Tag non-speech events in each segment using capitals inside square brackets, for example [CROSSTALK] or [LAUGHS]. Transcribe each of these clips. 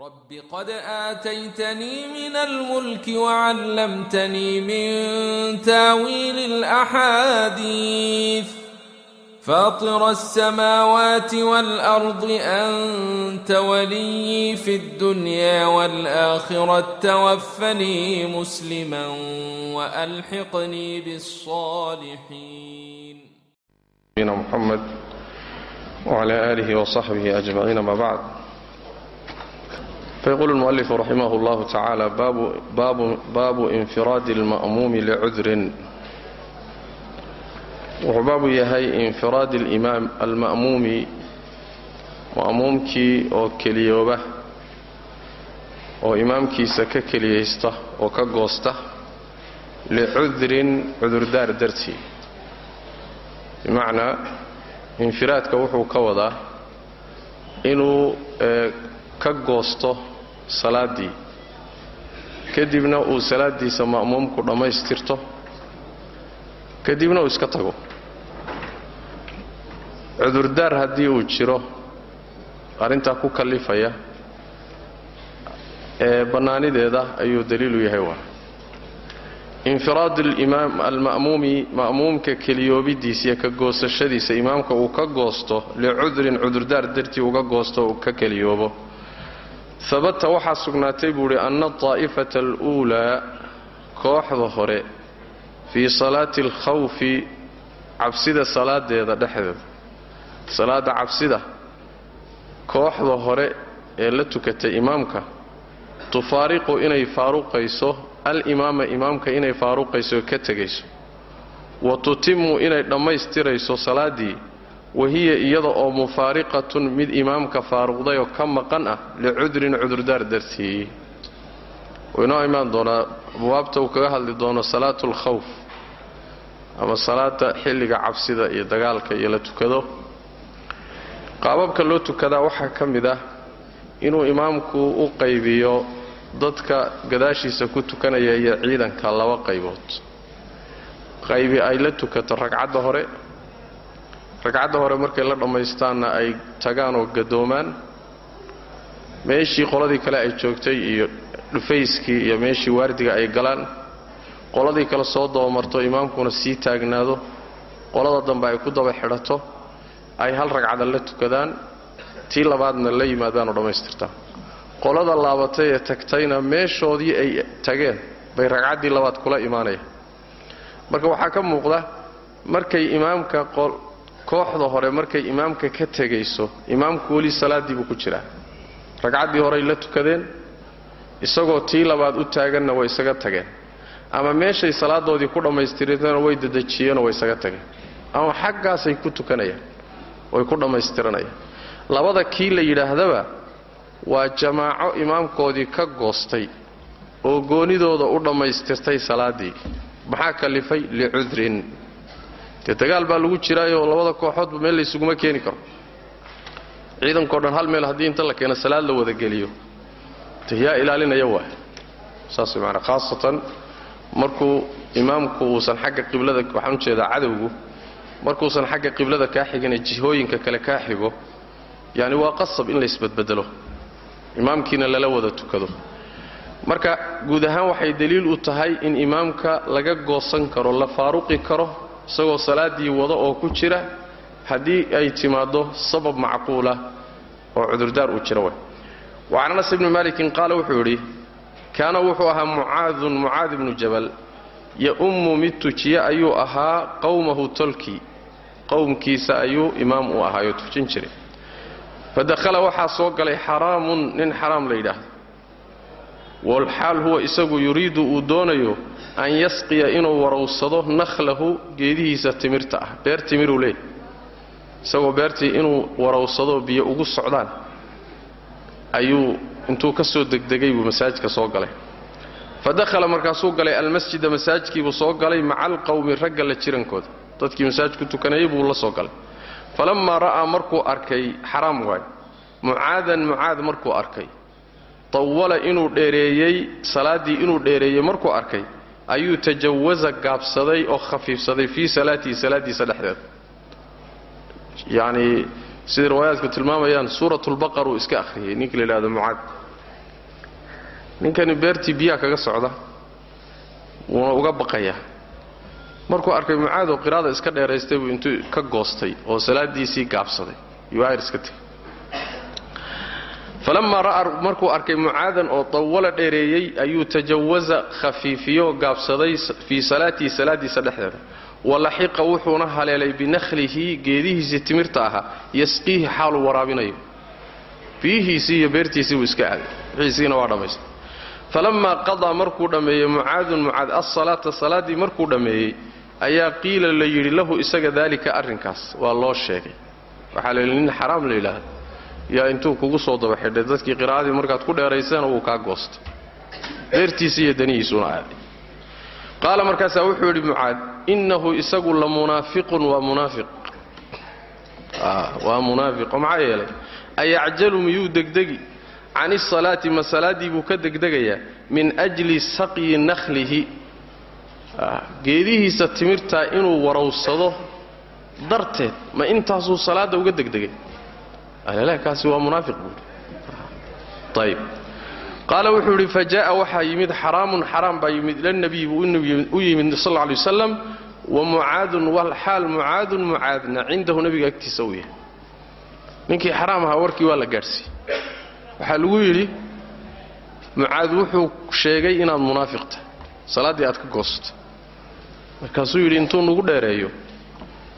رب قد آتيتني من الملك وعلمتني من تاويل الأحاديث فاطر السماوات والأرض أنت ولي في الدنيا والآخرة توفني مسلما وألحقني بالصالحين محمد وعلى آله وصحبه أجمعين ما بعد fayaquulu lmualifu raximahu llahu tacaala baabu infiraadi alma'muumi licudrin wuxuu baabu yahay infiraadi alimaam alma'muumi ma'muumkii oo keliyooba oo imaamkiisa ka keliyaysta oo ka goosta licudurin cudurdaar dartii bimacnaa infiraadka wuxuu ka wadaa inuu ka goosto salaaddii kadibna uu salaaddiisa ma'muumku dhammaystirto kadibna uu iska tago. Cudurdaar haddii uu jiro arrintaa ku kallifaya ee bannaanideeda ayuu daliilu yahay waa infiraad alimaam alma'muumi ma'muumka keliyoobidiisa iyo ka goosashadiisa imaamka uu ka goosto licudrin cudurdaar dartii uga goosto uu ka keliyoobo habata waxaa sugnaatay buu idhi anna daa'ifata aluulaa kooxda hore fii salaati alkhawfi cabsida salaadeeda dhexdeeda. Salaadda cabsida kooxda hore ee la tukatay imaamka tufaariqu inay faaruqayso alimaama imaamka inay faaruqayso ka tegayso. Wa tutimu inay dhammaystirayso salaaddii wahiya iyada oo mufaariqatun mid imaamka faaruqdayoo ka maqan ah licudrin cudurdaar dartii wuu inoo imaan doonaa abwaabta uu kaga hadli doono salaatu alkhawf ama salaada xilliga cabsida iyo dagaalka iyo la tukado. Qaababka loo tukadaa waxaa ka mid ah inuu imaamku u qaybiyo dadka gadaashiisa ku tukanaya iyo ciidanka laba qaybood. Qaybi ay la tukato ragcadda hore ragcadda hore markay la dhammaystaanna ay tagaan oo gadoomaan meeshii qoladii kale ay joogtay iyo dhufayskii iyo meeshii waardiga ay galaan qoladii kale soo dabamarto imaamkuna sii taagnaado qolada dambe ay ku daba xidhato ay hal ragcada la tukadaan tii labaadna la yimaadaanoo dhammaystirtaan qolada laabatay ee tagtayna meeshoodii ay tageen bay ragcaddii labaad kula imaanayaan. Marka waxaa ka muuqda markay imaamka kooxda hore markay imaamka ka tegayso imaamku weli salaaddii buu ku jiraa. Ragcaddii horey la tukadeen isagoo tii labaad u taaganna way isaga tageen. Ama meeshay salaadoodii ku dhammaystireena way dadejiyeenoo way isaga tageen. Ama xaggaasay ku tukanayaan way ku dhammaystiranayaan. Labada kii la yidhaahdaba waa jamaaco imaamkoodii ka goostay oo goonidooda u dhammaystirtay salaaddii maxaa kallifay? Licudrin dee dagaal baa lagu jiraayoo labada kooxoodba meel laysuguma keeni karo. Ciidankao dhan hal meel haddii inta la keeno salaad la wadageliyo de yaa ilaalinaya waay saas maanaa khaasatan markuu imaamku uusan xagga qiblada waxaan u jeedaa cadowgu markuusan xagga qiblada kaa xigine jihooyinka kale kaa xigo yacni waa qasab in laysbadbedelo imaamkiina lala wada tukado. Marka guud ahaan waxay daliil u tahay in imaamka laga goosan karo la faaruqi karo isagoo salaaddii wada oo ku jira haddii ay timaaddo sabab macquulah oo cudurdaar uu jira way wacan anas ibni malikin qaala wuxuu yidhi kaana wuxuu ahaa mucaadun mucaad ibnu jabal ya-ummu mid tujiye ayuu ahaa qowmahu tolkii qowmkiisa ayuu imaam u ahaayoo tujin jiray fa dakhala waxaa soo galay xaraamun nin xaraam la yidhaahdo. Walxaal huwa isagu yuriidu uu doonayo an yasqiya inuu warowsado nakhlahu geedihiisa timirta ah. Beer timiruu leey isagoo beertii inuu warowsadoo biyo ugu socdaan ayuu intuu ka soo degdegay buu masaajidka soo galay. Fa dakhala markaasuu galay almasjida masaajidkiibuu soo galay maca alqowmi ragga la jirankooda. Dadkii masaajid ku tukanayay buu la soo galay. Falammaa ra'aa markuu arkay xaraam waay mucaadan mucaad markuu arkay. Tawala inuu dheereeyey salaaddii inuu dheereeyey markuu arkay ayuu tajawaza gaabsaday oo khafiifsaday fii salaatihi salaaddiisa dhexdeeda yacnii siday riwaayaadku tilmaamayaan suuratulbaqar uu iska akhriyey ninka la yidhahdo mucaad. Ninkani beertii biyaha kaga socda wuuna uga baqayaa. Markuu arkay mucaadoo qiraada iska dheeraystay buu intuu ka goostay oo salaadiisii gaabsaday. Yuu aayar iska tegay falamaa ra'aa markuu arkay mucaadan oo dawala dheereeyey ayuu tajawaza khafiifiyo gaabsaday fii salaatihi salaadiisa dhexdeeda walaxiqa wuxuuna haleelay binakhlihi geedihiisii timirta ahaa yasqiihi xaaluu waraabinayo. Biyihiisii iyo beertiisii buu iska aaday. Wixiisiina waa dhammaystay falammaa qadaa markuu dhammeeyey mucaadun mucaad asalaata salaaddii markuu dhammeeyey ayaa qiila la yidhi lahu isaga daalika arrinkaas waa loo sheegay. Waxaa la yidhi nin xaraam la yidhaahdo yaa intuu kugu soo daba xidhay dadkii qiraa'adii markaad ku dheeraysana wuu kaa goostay beertiisii iyo danihiisuuna aaday qaala markaasaa wuxuu yidhi mucaad innahu isagu la munaafiqun waa munaafiq. Waa munaafiq oo maxaa yeelay ayacjalu miyuu degdegi? Can isalaati ma salaaddii buu ka degdegayaa? Min ajli saqyi nakhlihi. Geedihiisa timirtaa inuu warowsado darteed ma intaasuu salaadda uga degdegay kaasi waa munaafiq buui ayb qaala wuxuu idhi fa ja'a waxaa yimid xaraamun xaraam baa yimid. Ilanabiyi buu u yimid sal alay wasalam wa mucaadun walxaal mucaadun mucaadna cindahu nebiga agtiisa uu yahay. Ninkii xaraam ahaa warkii waa la gaadhsiiyey waxaa lagu yidhi mucaad wuxuu sheegay inaad munaafiq tahay salaaddii aad ka goosato. Markaasuu yidhi intuu nugu dheereeyo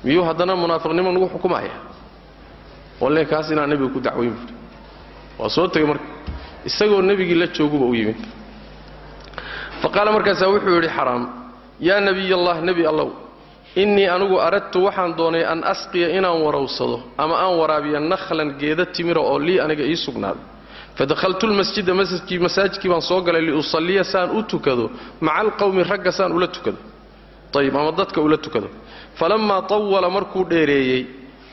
miyuu haddana munaafiqnimo nugu xukumaya walle kaas inaan nebiga ku dacwayn buuri waa soo tegay marka. Isagoo nebigii la jooguba u yimid. Fa qaala markaasaa wuxuu yidhi xaraam. Yaa nebiy allah nebi allow innii anigu aradtu waxaan doonay an asqiya inaan warowsado ama aan waraabiya nakhlan geeda timira oo lii aniga ii sugnaaday. Fadakhaltu lmasjida masaajidkii baan soo galay liusalliya saan u tukado maca alqowmi ragga saan ula tukado. Ayib ama dadka ula tukado. Falammaa tawala markuu dheereeyey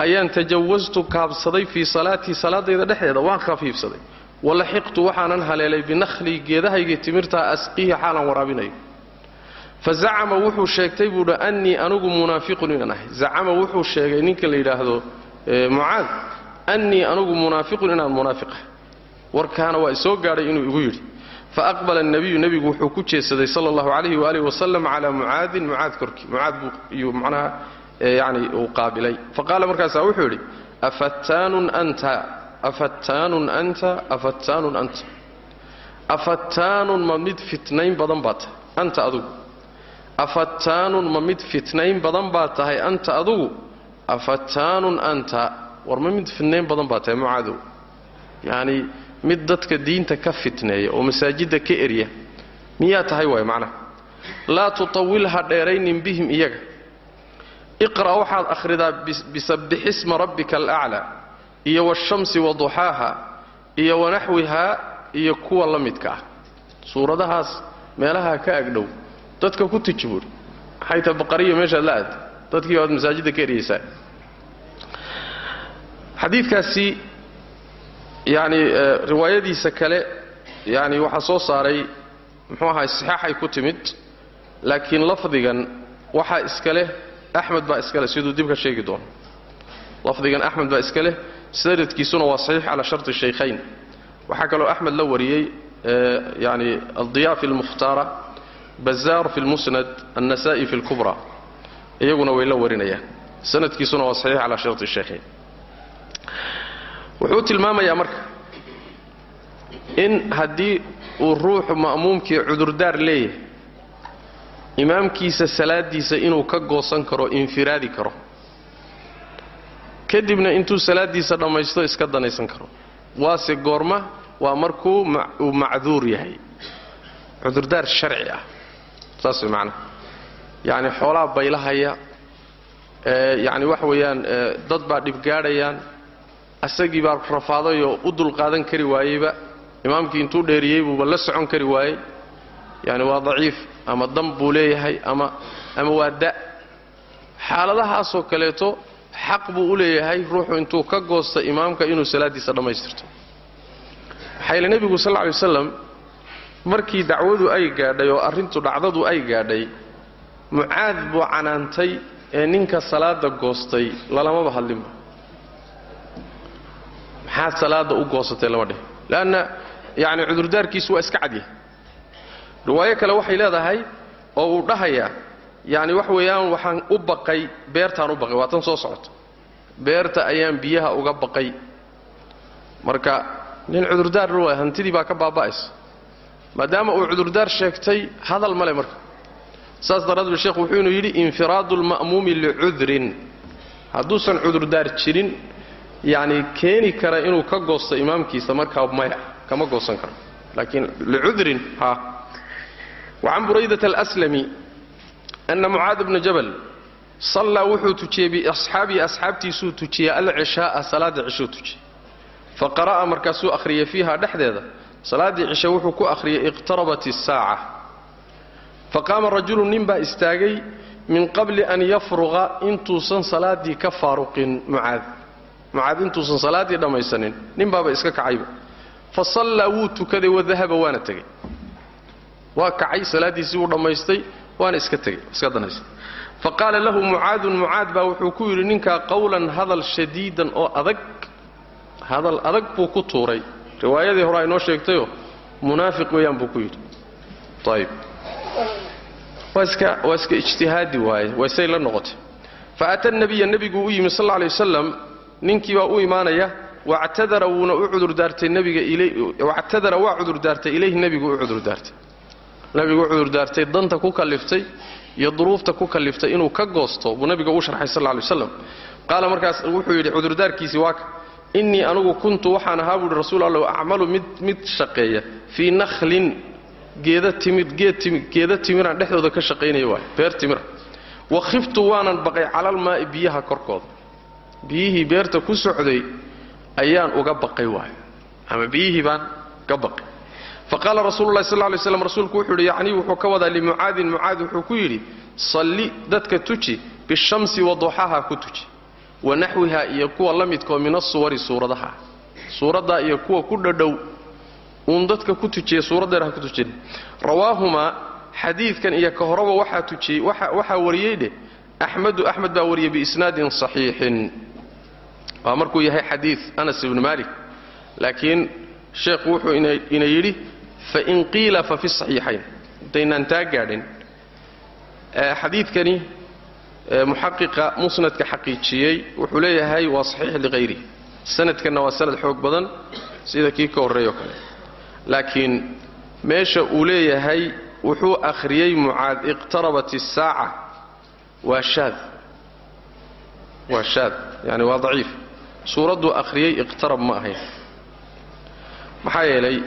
ayaan tajawastu kaabsaday fii salaatii salaadayda dhexdeeda waan khafiifsaday. Walaxiqtu waxaanan haleelay binakhlii geedahaygii timirtaa asqiihi xaalan waraabinayo fa zacama wuxuu sheegtay buuhi annii anigu munaafiqun inaan ahay. Zacama wuxuu sheegay ninka la yidhaahdo mucaad annii anigu munaafiqun inaan munaafiqahay warkaana waa isoo gaadhay inuu igu yidhi. Faaqbala nabiyu nebigu wuxuu ku jeesaday sala allahu calayhi waaalih wasalam calaa mucaadin mucaad korkii mucaad buu iyuu macnaha yani uu qaabilay. Faqaala markaasaa wuxuu yidhi afattaanun anta afattaanun anta afattaanun anta. Afattaanun ma mid fitnayn badan baa tahay anta adugu. Afattaanun ma mid fitnayn badan baa tahay anta adugu. Afattaanun anta war ma mid fitnayn badan baa tahay mucaadow yacni mid dadka diinta ka fitneeya oo masaajidda ka erya miyaa tahay waay macnaha? Laa tutawil ha dheeraynin bihim iyaga iqra' waxaad akhridaa bisabbixisma rabbika alaclaa iyo waashamsi waduxaaha iyo wanaxwihaa iyo kuwa la midka ah. Suuradahaas meelaha ka agdhow dadka ku maxay tahay baqariya meeshaad la aad? Dadkii baad masaajidda ka eryaysaa xadiidkaasi yacni riwaayadiisa kale yani waxaa soo saaray muxuu ahay saxaaxay ku timid laakiin lafdigan waxaa iska axmed baa iska leh siduu dib ka sheegi doono lafdigan axmed baa iska sanadkiisuna waa saxiix calaa sharti shaykhayn waxaa kaloo axmed la wariyey yani aldiya fi lmukhtaara bazaar fi lmusnad annasa'i fi lkubra iyaguna way la warinayaan sanadkiisuna waa saxiix calaa sharti shaykhayn wuxuu tilmaamayaa marka in haddii uu ruuxu ma'muumkii cudurdaar leeyahay imaamkiisa salaadiisa inuu ka goosan karo infiraadi karo. Kadibna intuu salaadiisa dhammaysto iska danaysan karo. Waase goorma waa markuu uu macduur yahay. Cudurdaar sharci ah. Saas way macnaha yacni xoolaha baylahaya yacni waxa weeyaan dad baa dhibgaadhayaan asagii baa rafaadayoo u dulqaadan kari waayeyba. Imaamkii intuu dheeriyey buuba la socon kari waayey. Yani waa daciif ama dam buu leeyahay ama waa da. Xaaladahaasoo kaleeto xaq buu u leeyahay ruuxu intuu ka goosta imaamka inuu salaaddiisa dhammaystirto. Maxaa yeele nebigu sal lla alay wasalam markii dacwadu ay gaadhay oo arrintu dhacdadu ay gaadhay mucaad buu canaantay ee ninka salaada goostay lalamaba hadlinba maxaad salaada u goosatay lama dheh leanna yani cudurdaarkiisu waa iska cadyahay riwaayo kale waxay leedahay oo uu dhahayaa yacni wax weeyaan waxaan u baqay beertaan u baqay waa tan soo socoto beerta ayaan biyaha uga baqay. Marka nin cudurdaar lu hantidii baa ka baaba'aysa. Maadaama uu cudurdaar sheegtay hadal male marka. Saas daraaddeed sheekhu wuxuu inuu yidhi infiraadu lma'muumi licudrin hadduusan cudurdaar jirin yacni keeni kara inuu ka goosto imaamkiisa markaa maya kama goosan karo. Laakiin licudrin ha wacan buraydata alaslami ana mucaad bna jabal sallaa wuxuu tujiyey biasxaabihi asxaabtiisuu tujiyey alcishaaa salaadda cishuu tujiyey fa qara'a markaasuu akhriyey fiiha dhexdeeda salaaddii cishe wuxuu ku akhriyey iqtarabat isaaca fa qaama rajulu nin baa istaagay min qabli an yafruqa intuusan salaaddii ka faaruqin mucaad mucaad intuusan salaaddii dhammaysanin nin baaba iska kacayba fa sallaa wuu tukaday wadahaba waa kacay salaaddiisii wuu dhammaystay waana iska tegey iska danaystay. Fa qaala lahu mucaadun mucaad baa wuxuu ku yidhi ninkaa qowlan hadal shadiidan oo adag hadal adag buu ku tuuray. Riwaayadii hore ay noo sheegtayoo munaafiq weeyaan buu ku yidhi. Ayib waa iska waa iska ijtihaadi waaye waysay la noqotay. Fa ata nabiya nebiguu u yimi sal alay wasalam ninkii baa u imaanaya wactadara wuuna u cudurdaartay nabiga wactadara waa cudurdaartay ilayhi nebigu u cudurdaartay nebigu u cudurdaartay danta ku kalliftay iyo duruufta ku kalliftay inuu ka goosto buu nabiga u sharxay sal alay waslam qaala markaas wuxuu yidhi cudurdaarkiisii waa ka. Innii anugu kuntu waxaan ahaa buuhi rasuul allow acmalu mid mid shaqeeya. Fii nakhlin geeda timid geed timid geeda timiraan dhexdooda ka shaqaynaya waay beer timira. Wa khiftu waanan baqay calalmaa'i biyaha korkooda. Biyihii beerta ku socday ayaan uga baqay waay ama biyihii baan ka baqay fa qaala rasuululahi sal lay slam rasuulku wuxuu yidhi yacnii wuxuu ka wadaa limucaadin mucaad wuxuu ku yidhi salli dadka tuji bishamsi wa duxaha ku tuji wa naxwiha iyo kuwa la midkoo min asuwari suuradaha. Suuraddaa iyo kuwa ku dhadhow uun dadka ku tujiya suuraddeer ha ku tujin. Rawaahumaa xadiidkan iyo ka horeba waxaa tujiyey waxaa wariyey dheh axmedu axmed baa wariyey biisnaadin saxiixin. Waa markuu yahay xadiid anas ibnu malik laakiin sheekhu wuxuu ina yidhi fain qiila fa fi saxiixayn intaynaan taa gaadhin xadiidkani muxaqiqa musnadka xaqiijiyey wuxuu leeyahay waa saxiix liqayri sanadkanna waa sanad xoog badan sida kii ka horreeyo kale laakiin meesha uu leeyahay wuxuu akhriyey mucaad iqtarabat isaaca waa shaad waa shaad yani waa daciif suuradduu akhriyey iqtarab ma ahayn maxaa yeelay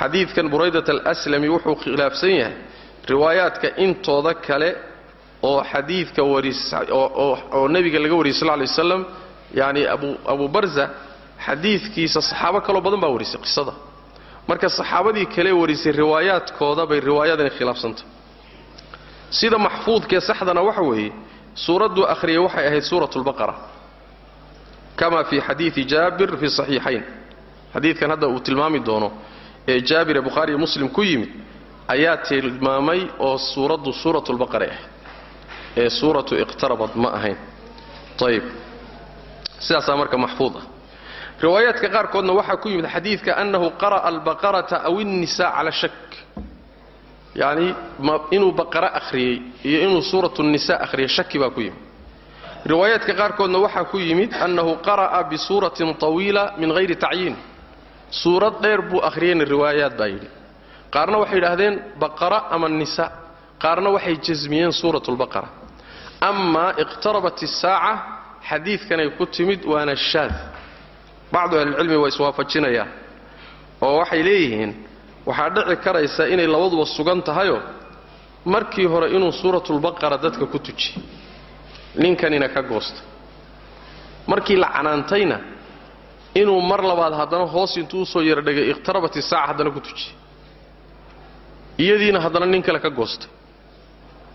xadiidkan buraydat alaslami wuxuu khilaafsan yahay riwaayaadka intooda kale oo xadiidka oo nebiga laga wariyey sal lay waslam yani abu barza xadiidkiisa saxaabo kaloo badan baa warisay qisada. Marka saxaabadii kale warisay riwaayaadkooda bay riwaayadani khilaafsantah sida maxfuudkee saxdana waxa weeye suuradduu akhriyay waxay ahayd suurat lbaqara kama fii xadiidi jaabir fi saxiixayn. Xadiidkan hadda uu tilmaami doono ee jaabir ee bukhaari iyo muslim ku yimid ayaa tilmaamay oo suuraddu suurat lbaqara ahayd ee suuratu iqtarabad ma ahayn. Ayib sidaasaa marka maxfuud ah. Riwaayaadka qaarkoodna waxaa ku yimid xadiidka annahu qara'a albaqarata aw innisa cala shak yacni inuu baqara akhriyey iyo inuu suuratu nisa akhriyey shaki baa ku yimid. Riwaayaadka qaarkoodna waxaa ku yimid annahu qara'a bisuuratin tawiila min hayri tacyiin suurad dheer buu akhriyeyna riwaayaad baa yidhi. Qaarna waxay yidhaahdeen baqara ama nisa qaarna waxay jasmiyeen suurat lbaqara amaa iqtarabat isaaca xadiidkanay ku timid waana shaad. Bacdu ahlilcilmi waa iswaafajinayaan. Oo waxay leeyihiin waxaa dhici karaysa inay labaduba sugan tahayoo markii hore inuu suuratulbaqara dadka ku tujiye ninkanina ka goosta markii la canaantayna inuu mar labaad haddana hoos intuu u soo yara dhegay iqtarabat isaaca haddana ku tujiye iyadiina haddana nin kale ka goostay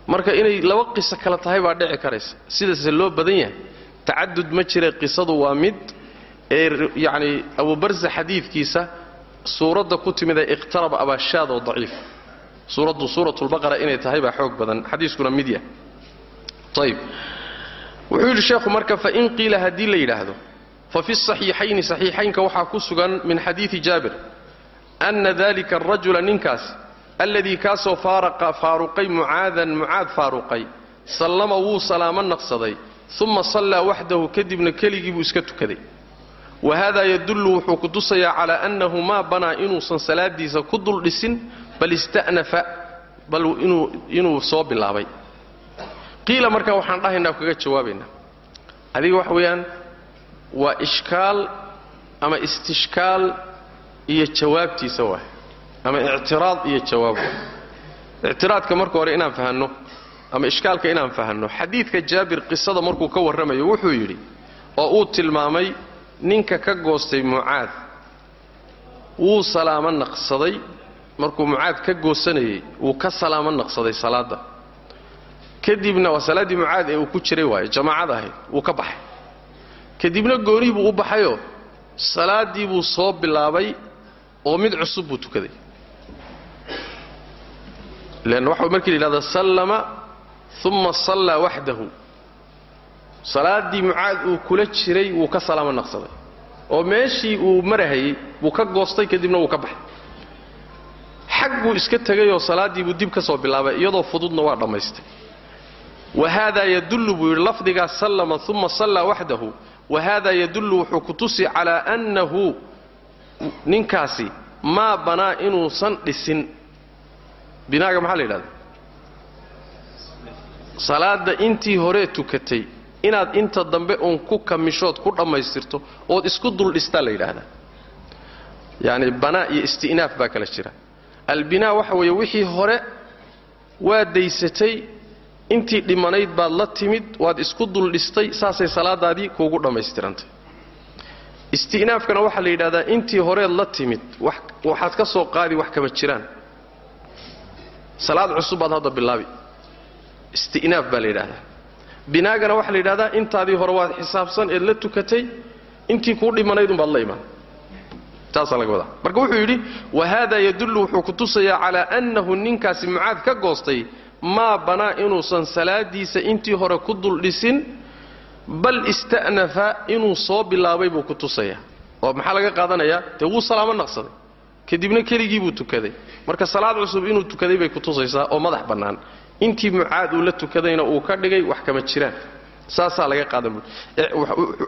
marka inay laba qiso kale tahay baa dhici karaysa. Sidaase loo badan yahay. Tacadud ma jira qisadu waa mid ee yacni abubarsa xadiidkiisa suuradda ku timid ee iqtaraba abaashaad oo daciif. Suuraddu suuratulbaqara inay tahay baa xoog badan. Xadiiskuna mid yah ayib wuxuu yidhi sheekhu marka fain qiila haddii la yidhaahdo fa fi saxiixayni saxiixaynka waxaa ku sugan min xadiidi jaabir anna dalika arajula ninkaas alladii kaasoo faaraqa faaruqay mucaadan mucaad faaruqay sallama wuu salaamo naqsaday uma sallaa waxdahu kadibna keligii buu iska tukaday. Wa haadaa yadullu wuxuu ku tusayaa calaa annahu maa banaa inuusan salaadiisa ku dul dhisin bal ista'nafa bal inuu soo bilaabay. Qiila markaa waxaan dhahaynaa kaga jawaabaynaa. Adiga waxa weeyaan waa ishkaal ama istishkaal iyo jawaabtiisa waay ama ictiraad iyo jawaab. Waay ictiraadka marka hore inaan fahanno ama ishkaalka inaan fahanno xadiidka jaabir qisada markuu ka warramayo wuxuu yidhi oo uu tilmaamay ninka ka goostay mucaad wuu salaamo naqsaday. Markuu mucaad ka goosanayey wuu ka salaamo naqsaday salaadda. Kadibna waa salaaddii mucaad ee uu ku jiray waaye jamaacad ahayd wuu ka baxay kadibna goonii buu u baxayoo salaaddii buu soo bilaabay oo mid cusub buu tukaday. Leanna waxa markii la yidhahda sallama uma sallaa waxdahu salaaddii mucaad uu kula jiray wuu ka salaamo naqsaday. Oo meeshii uu marahayey wuu ka goostay kadibna wuu ka baxay. Xag buu iska tegayoo salaaddii buu dib ka soo bilaabay iyadoo fududna waa dhammaystay. Wa haadaa yadullu buu yidhi lafdigaas sallama uma sallaa waxdahu wa haadaa yadullu wuxuu ku tusi calaa annahu ninkaasi maa banaa inuusan dhisin. Binaaga maxaa la yidhahda salaadda intii horee tukatay inaad inta dambe uun ku kamishood ku dhammaystirto ood isku dul dhistaa la yidhaahdaa yacni banaa iyo isti'naaf baa kala jira. Albinaa waxa weeye wixii hore waa daysatay intii dhimanayd baad la timid waad isku dul dhistay saasay salaadaadii kuugu dhammaystirantay. Isti'naafkana waxaa la yidhahdaa intii horeed la timid waxaad ka soo qaadi wax kama jiraan. Salaad cusub baad hadda bilaabi. Isti'naaf baa la yidhahdaa. Binaagana waxaa la yidhahdaa intaadii hore waad xisaabsan eed la tukatay intii kuu dhimanaydunbaad la imaan. Taasaa laga wadaa. Marka wuxuu yidhi wa haadaa yadullu wuxuu ku tusayaa calaa annahu ninkaasi mucaad ka goostay maa banaa inuusan salaadiisa intii hore ku dul dhisin bal ista'nafa inuu soo bilaabay buu ku tusayaa oo maxaa laga qaadanayaa dee wuu salaamo naqsaday. Kadibna keligii buu tukaday. Marka salaad cusub inuu tukaday bay ku tusaysaa oo madax bannaan. Intii mucaad uu la tukadayna uu ka dhigay wax kama jiraan. Saasaa laga qaadan buui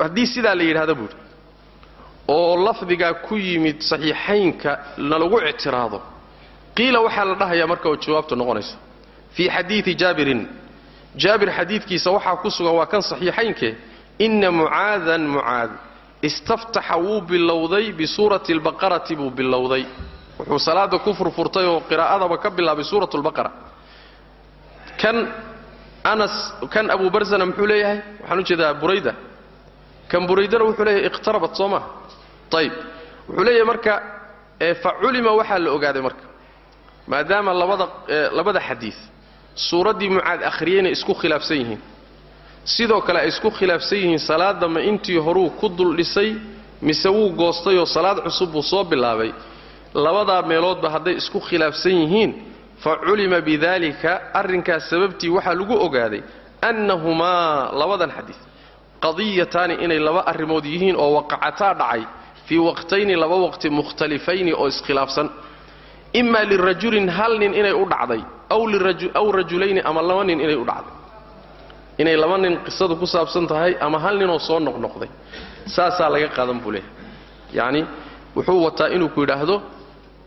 haddii sidaa la yidhahda buuhi oo lafdigaa ku yimid saxiixaynka nalagu ictiraado. Qiila waxaa la dhahayaa marka oo jawaabtu noqonaysa fii xadiidi jaabirin. Jaabir xadiidkiisa waxaa ku sugan waa kan saxiixaynkee inna mucaadan mucaad istaftaxa wuu bilowday bisuurati albaqarati buu bilowday. Wuxuu salaada ku furfurtay oo qiraa'adaba ka bilaabay suurat lbaqara kan anas kan abu barzana muxuu leeyahay? Waxaan u jeedaa burayda. Kan buraydana wuxuu leeyahay iqtarabat soo maa ayib wuxuu leeyahay marka fa culima waxaa la ogaaday marka maadaama labada labada xadiid suuraddii mucaad akhriyeyna isku khilaafsan yihiin. Sidoo kale ay isku khilaafsan yihiin salaadda ma intii horuu ku dul dhisay mise wuu goostayoo salaad cusub buu soo bilaabay. Labadaa meeloodba hadday isku khilaafsan yihiin fa culima bidalika arrinkaas sababtii waxaa lagu ogaaday annahumaa labadan xadiid qadiyataani inay laba arrimood yihiin oo waqacataa dhacay fii waqtayni laba waqti mukhtalifayni oo iskhilaafsan ima lirajulin hal nin inay u dhacday aw rajulayni ama laba nin inay u dhacday. Inay laba nin qisadu ku saabsan tahay ama hal ninoo soo noqnoqday. Saasaa laga qaadan buu leehay yacni wuxuu wataa inuu ku yidhaahdo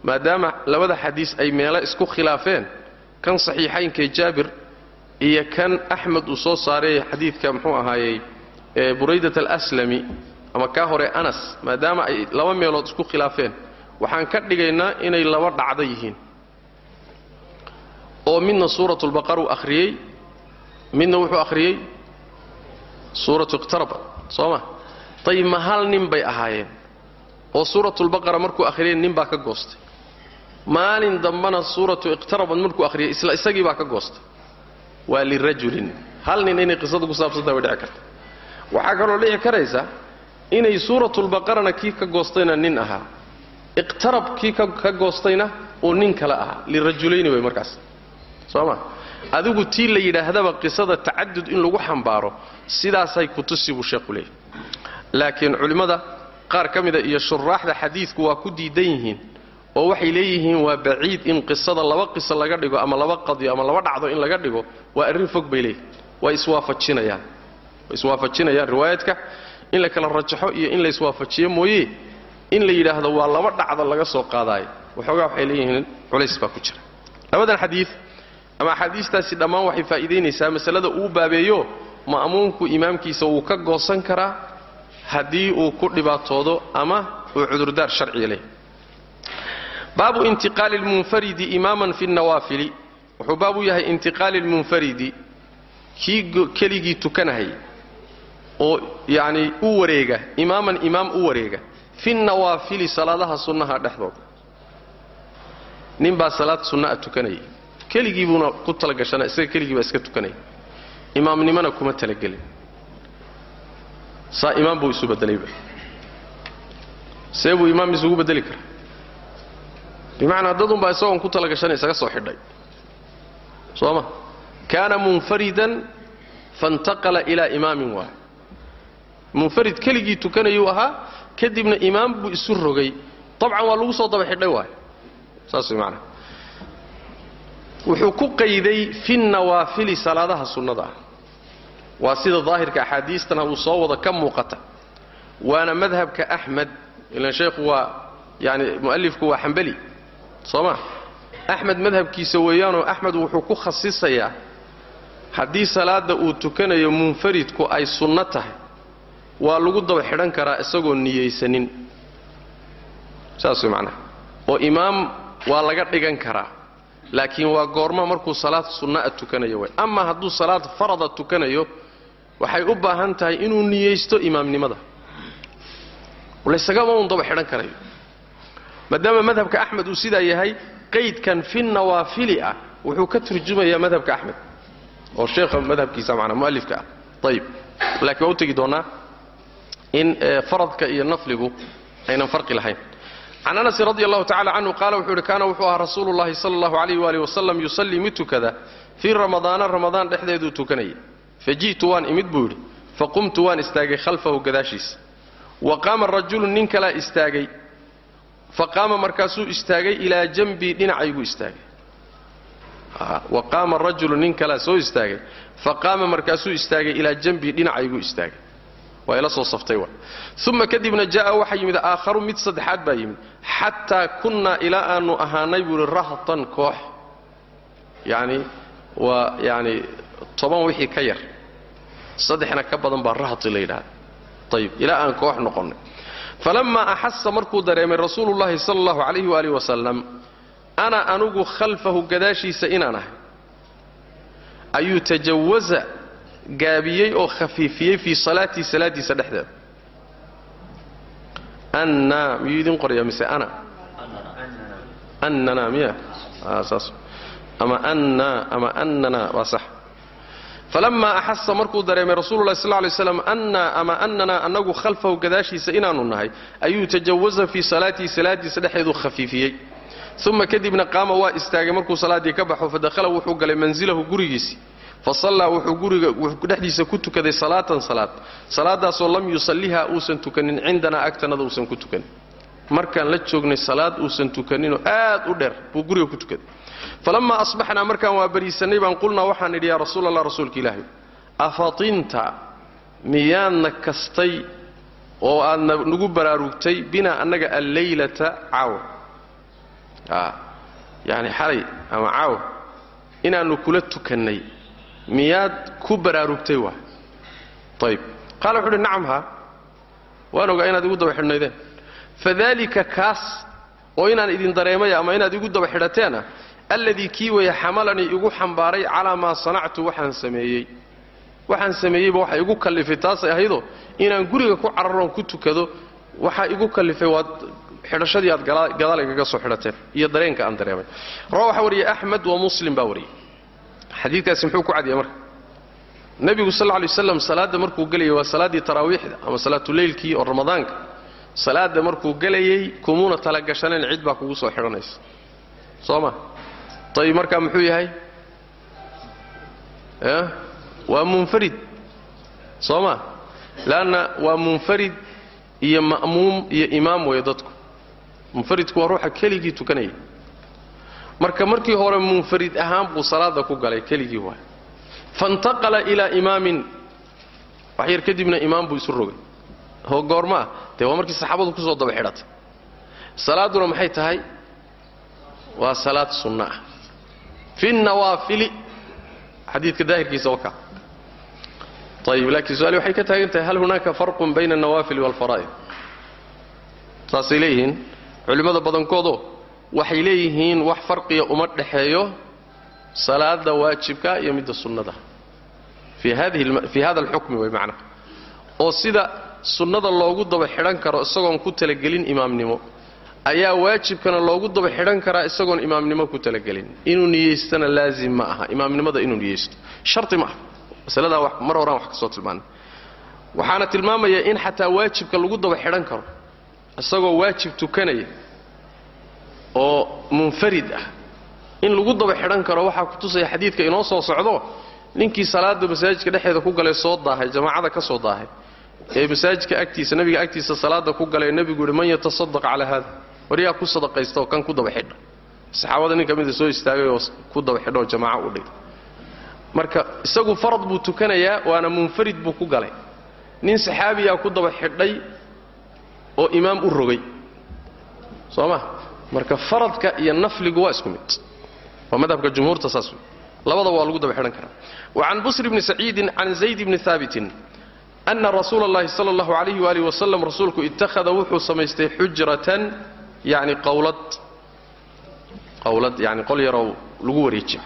maadaama labada xadiis ay meelo isku khilaafeen kan saxiixaynkee jaabir iyo kan axmed uu soo saaray xadiidka muxuu ahaayey buraydat alaslami ama kaa hore anas maadaama ay laba meelood isku khilaafeen waxaan ka dhigaynaa inay laba dhacdo yihiin. Oo midna suuratulbaqara uu akhriyey midna wuxuu akhriyey suuratu iqtaraba soo ma? Dayib ma hal nin bay ahaayeen. Oo suuratulbaqara markuu akhriyey nin baa ka goostay. Maalin dambana suuratu iqtarabad markuu akhriyey isla isagii baa ka goostay. Waa lirajulin. Hal nin inay qisadu ku saabsantahay way dhici karta. Waxaa kaloo dhici karaysa inay suuratulbaqarana kii ka goostayna nin ahaa iqtarab kii ka goostayna uu nin kale ahaa lirajulayni way markaas. Soo ma? Adigu tii la yidhaahdaba qisada tacadud in lagu xambaaro sidaasay ku tusi buu sheekhu leeyahy laakiin culimmada qaar ka mida iyo shuraaxda xadiidku waa ku diidan yihiin oo waxay leeyihiin waa baciid in qisada laba qiso laga dhigo ama laba qadiyo ama laba dhacdo in laga dhigo waa arrin fog bay leeyihiin waa iswaafajinayaan. Way iswaafajinayaan riwaayaadka in la kala rajaxo iyo in la iswaafajiyo mooye in la yidhaahdo waa laba dhacdo laga soo qaadaayo waxoogaa waxay leeyihiin culays baa ku jira. Labadan xadiid ama axaadiistaasi dhammaan waxay faa'iidaynaysaa masalada uu baabeeyo ma'muumku imaamkiisa wuu ka goosan karaa haddii uu ku dhibaatoodo ama uu cudurdaar sharciga leh. Baabu intiqaali lmunfaridi imaaman fi nawaafili. Wuxuu baab u yahay intiqaali lmunfaridi kii keligii tukanahaya oo yacni u wareega imaaman imaam u wareega fi nawaafili salaadaha sunnaha dhexdooda ninbaa salaad sunna'a tukanaya keligii buuna ku talagashana isaga keligii baa iska tukanaya imaamnimona kuma talagelin saa imaam buu isu bedelayba see buu imaam isugu bedeli karaa. Bimacnaa dadunbaa isagoon ku talagashana isaga soo xidhay. Soo ma? Kaana munfaridan faintaqala ilaa imaamin waay munfarid keligii tukanayuu ahaa kadibna imaam buu isu rogay. Dabcan waa lagu soo daba xidhay waay saas macnaa wuxuu ku qayday fi nawaafili salaadaha sunnada. Waa sida daahirka axaadiistana uu soo wada ka muuqata. Waana madhabka axmed ilan sheekhu waa yani mu'alifku waa xambali. Soo ma? Axmed madhabkiisa weeyaanoo axmed wuxuu ku khasisayaa haddii salaadda uu tukanayo munfaridku ay sunno tahay waa lagu daba xidhan karaa isagoo niyaysanin saas way macnaha. Oo imaam waa laga dhigan karaa. Laakiin waa goorma markuu salaad sunna'a tukanayo way. Ama hadduu salaad farada tukanayo waxay u baahan tahay inuu niyaysto imaamnimada. Laysagama un daba xidhan karayo. Maadaama madhabka axmed uu sidaa yahay qaydkan fi nawaafili ah wuxuu ka turjumayaa madhabka axmed. Oo sheekha madhabkiisa manaa mualifka ah. Ayib laakiin waa u tegi doonnaa in faradka iyo nafligu aynan farqi lahayn. Can anasin radi allahu tacala canhu qaala wuxuu ihi kaana wuxuu ahaa rasuulu sala allahu alayh waali wasalam yusallii mid tukada fii ramadaana ramadaan dhexdeeduu tukanayay. Faji'tu waan imid buu yidhi. Faqumtu waan istaagay khalfahu gadaashiisa wa qaama rajulun nin kalaa istaagay. Faqaama markaasuu istaagay ilaa janbii dhinacayguu istaagay. Wa qaama rajulu nin kalaa soo istaagay. Faqaama markaasuu istaagay ilaa janbii dhinacayguu istaagay waa ila soo saftay uma kadibna ja'a waxaa yimid aakharu mid saddexaad baa yimid. Xataa kunnaa ilaa aanu ahaanay buu ihi rahtan koox. Yacni waa yacni toban wixii ka yar. Saddexna ka badan baa rahti la yidhahda ayib ilaa aan koox noqonnay falammaa axasa markuu dareemay rasuulullaahi sala allahu calayhi waalihi wasalam ana anugu khalfahu gadaashiisa inaan ahay. Ayuu tajawaza gaabiyey oo khafiifiyey fii salaatii salaadiisa dhexdeeda. Annaa miyuu idin qoraya mise ana? Annana miya? Saas. Ama annaa ama annana waa sax. Falammaa axasa markuu dareemay rasuululahi sal lay slam annaa ama annanaa annagu khalfahu gadaashiisa inaannu nahay ayuu tajawaza fii salaatii salaadiisa dhexeeduu khafiifiyey. Uma kadibna qaama waa istaagay markuu salaaddii ka baxo fadakhala wuxuu galay mansilahu gurigiisii fasallaa wuxuu guriga dhexdiisa ku tukaday salaatan salaad. Salaadaasoo lam yusalliha uusan tukanin. Cindanaa agtanada uusan ku tukanin. Markaan la joognay salaad uusan tukaninoo aad u dheer buu guriga ku tukaday. Falammaa asbaxnaa markaan waa bariisannay baan qulnaa waxaan idhi yaa rasuul allah rasuulka ilaahay afatinta miyaadna kastay oo aadna nagu baraarugtay binaa annaga alleylata caaw? Yani xalay ama caaw inaannu kula tukannay miyaad ku baraarugtay waa ayb qaala wuxu uhi nacam waan ogaa inaad igu daba xidhnaydeen. Fadalika kaas oo inaan idin dareemaya ama inaad igu daba xidhateena alladii kii weeye xamalanii igu xambaaray calaa maa sanactu waxaan sameeyey. Waxaan sameeyeyba waxa igu kallifay taasay ahaydoo inaan guriga ku cararoon ku tukado waxaa igu kallifay waad xidhashadii aad gadaal igaga soo xidhateen iyo dareenka aan dareemay. Rawa waxaa wariyey axmed wa muslim baa wariyey xadiidkaasi muxuu ku cadiyay marka? Nebigu sal lay waslam salaadda markuu gelayay waa salaaddii taraawiixda ama salaatuleylkii oo ramadaanka. Salaadda markuu gelayay kumuuna talagashaneen cid baa kugu soo xidhanaysa soo ma? Ayib markaa muxuu yahay? Waa munfarid. Soo ma? Leanna waa munfarid iyo ma'muum iyo imaam weeye dadku. Munfaridku waa ruuxa keligii tukanaya marka markii hore munfarid ahaan buu salaada ku galay keligii waay. Faintaqala ilaa imaamin. Wax yar kadibna imaam buu isu rogay. Oo goorma ah. Dee waa markii saxaabadu ku soo daba xidhatay. Salaadduna maxay tahay? Waa salaad sunna ah. Fi nawaafili. Xadiidka daahirkiisa waka ayib laakiin su'aali waxay ka taagan tahay hal hunaaka farqun bayna alnawaafili waalfaraa'id saasay leeyihiin culimmada badankoodo waxay leeyihiin wax farqiya uma dhexeeyo salaada waajibka iyo midda sunnada. Fii hada alxukmi way macnaha oo sida sunnada loogu daba xidhan karo isagoon ku talagelin imaamnimo ayaa waajibkana loogu daba xidhan karaa isagoon imaamnimo ku talagelin. Inuu niyeystana laazim ma aha imaamnimada inuu niyeysto. Sharti ma aha. Masaladaa mar horaan wax ka tilmaanay. Waxaana tilmaamaya in xataa waajibka lagu daba xidhan karo isagoo waajib tukanaya oo munfarid ah. In lagu daba xidhan karo waxaa kutusaya xadiidka inoo soo socdo ninkii salaada masaajidka dhexeeda ku galay soo daahay jamaacada ka soo daahay ee masaajidka agtiisa nabiga agtiisa salaada ku galay nebigu yihi man yatasadaq calaa haada war yaa ku sadaqaysta oo kan ku daba xidha saxaabada nin ka mida soo istaagay oo ku daba xidha oo jamaaco u dhigay. Marka isagu farad buu tukanayaa waana munfarid buu ku galay. Nin saxaabiyaa ku daba xidhay oo imaam u rogay. Soo ma marka faradka iyo nafligu waa isku mid. Waa madhabka jumhuurta saas wey labadaba waa lagu daba xidhan karaa. Wa can busr bni saciidin can zayd bni haabitin ana rasuula اllahi sala اllahu alayh waalih wasalam rasuulku ittakhada wuxuu samaystay xujratan yani qawlad qawlad yani qol yaroo lagu wareejiya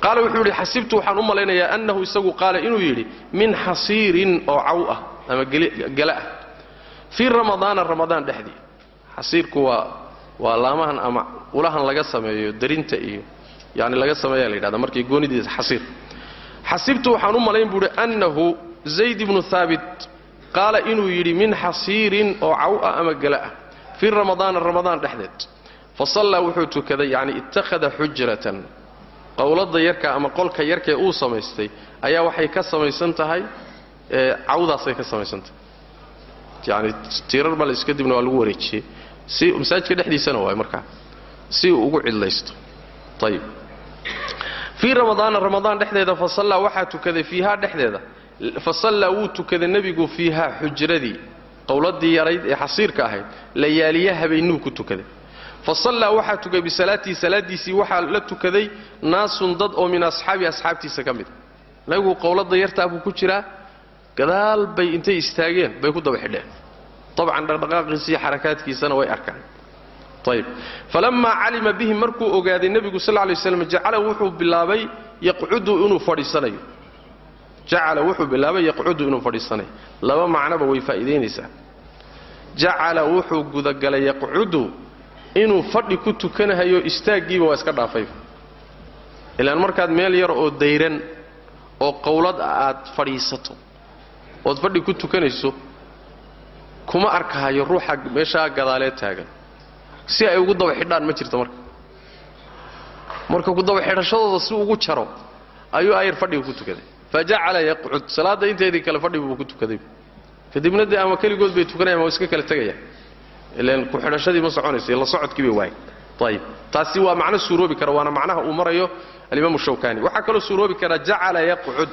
qaala wuxuu yidhi xasibtu waxaan u malaynayaa annahu isagu qaala inuu yidhi min xasiirin oo caw ah ama gala ah. Fii ramadaana ramadaan dhexdii. Xasiirku waa waa laamahan ama ulahan laga sameeyo darinta iyo yani laga sameeya la yidhahda markii goonidiisa xasiir. Xasibtu waxaan u malayn buuhi annahu zayd ibnu haabit qaala inuu yidhi min xasiirin oo caw ah ama gala ah fii ramadaana ramadaan dhexdeed fa sallaa wuxuu tukaday yani ittakhada xujratan. Qowladda yarka ama qolka yarkaee uu samaystay ayaa waxay ka samaysan tahay cawdaasay ka samaysan tahay. Yani tirar bal iskadibna waa lagu wareejiyey si masaajidka dhexdiisana waay markaa. Si uu ugu cidlaysto. Ayib fii ramadaana ramadaan dhexdeeda fa sallaa waxaa tukaday fiihaa dhexdeeda. Fa sallaa wuu tukaday nebigu fiihaa xujradii. Qowladii yarayd ee xasiirka ahayd. Layaaliya habeennuu ku tukaday. Fa sallaa waxaa tukay bisalaatii salaadiisii waxaa la tukaday naasun dad oo min asxaabi asxaabtiisa ka mida nabigu qowladda yartaa buu ku jiraa. Gadaal bay intay istaageen bay ku daba xidheen dabcan dhaqdhaqaaqiisa iyo xarakaadkiisana way arkaan ayb falammaa calima bihim markuu ogaaday nebigu sal lay slam jacala wuxuu bilaabay yaqcudu inuu fadhiisanayo jacala wuxuu bilaabay yaqcudu inuu fadhiisanayo laba macnoba way faa'iidaynaysaa jacala wuxuu gudagalay yaqcudu inuu fadhi ku tukanahayo istaaggiiba waa iska dhaafayba ilaan markaad meel yar oo dayran oo qowlad aad fadhiisato ood fadhi ku tukanayso kuma arkahayo ruuxa meeshaa gadaalee taagan. Si ay ugu daba xidhaan ma jirto marka. Marka ku daba xidhashadooda si ugu jaro ayuu ayar fadhiga ku tukaday. Fa yaqcud. Salaadda inteedii kale fadhibuu ku tukaday. Kadibna dee ama keligood bay tukanayaan waa iska kala tegayaan ilaan ku xidhashadii ma soconaysa la socodkii bay waayeen. Ayib taasi waa macno suuroobi kara waana macnaha uu marayo alimaamu shawkani waxaa kaloo suuroobi karaa jacala yaqcud.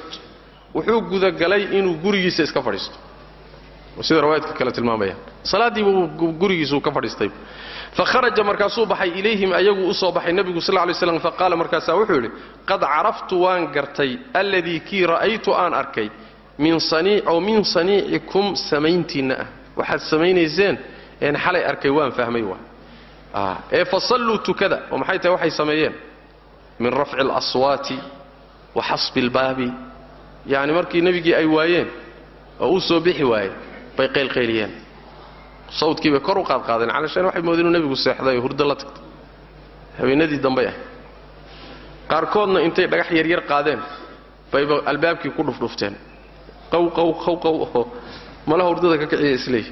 Wuxuu gudagalay inuu gurigiisa iska fadhiisto sida rawaayadka kale tilmaamayaan salaaddiibuu gurigiisuu ka fadhiistay. Fakharaja markaasuu baxay ilayhim ayagu u soo baxay nebigu sal lay slam faqaala markaasaa wuxuu yidhi qad caraftu waan gartay alladii kii ra'aytu aan arkay oo min saniicikum samayntiinna ah. Waxaad samaynayseen een xalay arkay waan fahmay waa. Ee fasalluu tukada oo maxay tahay waxay sameeyeen? Min rafci alaswaati wa xasbi albaabi yacni markii nebigii ay waayeen oo uu soo bixi waayey bay qaylqayliyeen sawdkii bay kor u qaadqaadeen calashaan waxay moodeen inuu nebigu seexday oo hurdo la tagtay habeenadii dambay ah. Qaarkoodna intay dhagax yaryar qaadeen bayba albaabkii ku dhufdhufteen qaw qaw qaw qaw oo malaha hurdada ka kiciya isleeyi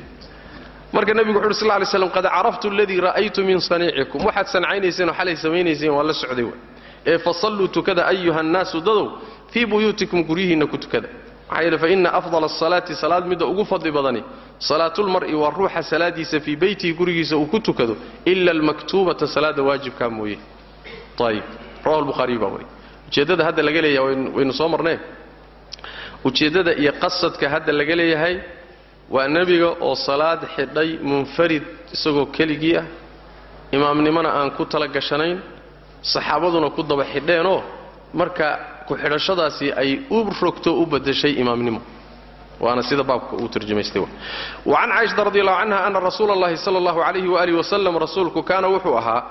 marka nebigu wuxu uhi sal lay slam qad caraftu aladii ra'aytu min saniicikum. Waxaad sancaynayseen oo xalay samaynayseen waan la socday ee fasalluu tukada ayuha nnaasu dadow fii buyuutikum guryihiinna ku tukada maxaa yeele fa inna afdala asalaati salaad midda ugu fadli badani salaatulmar'i waa ruuxa salaadiisa fii beytihi gurigiisa uu ku tukado ila almaktuubata salaada waajibkaa mooye. Ayib rawahu lbukhaariyu baa wariy ujeeddada hadda laga leeyahay waynu soo marnee? Ujeeddada iyo qasadka hadda laga leeyahay waa nebiga oo salaad xidhay munfarid isagoo keligii ah imaamnimona aan ku tala gashanayn saxaabaduna ku daba xidheenoo marka ku-xidhashadaasi ay u rogto u badashay imaamnimo. Waana sida baabka uu tarjamaystay wacan caaishata radi allahu canha ana rasuula allahi sala allahu calayhi waaalih wasalam rasuulku kaana wuxuu ahaa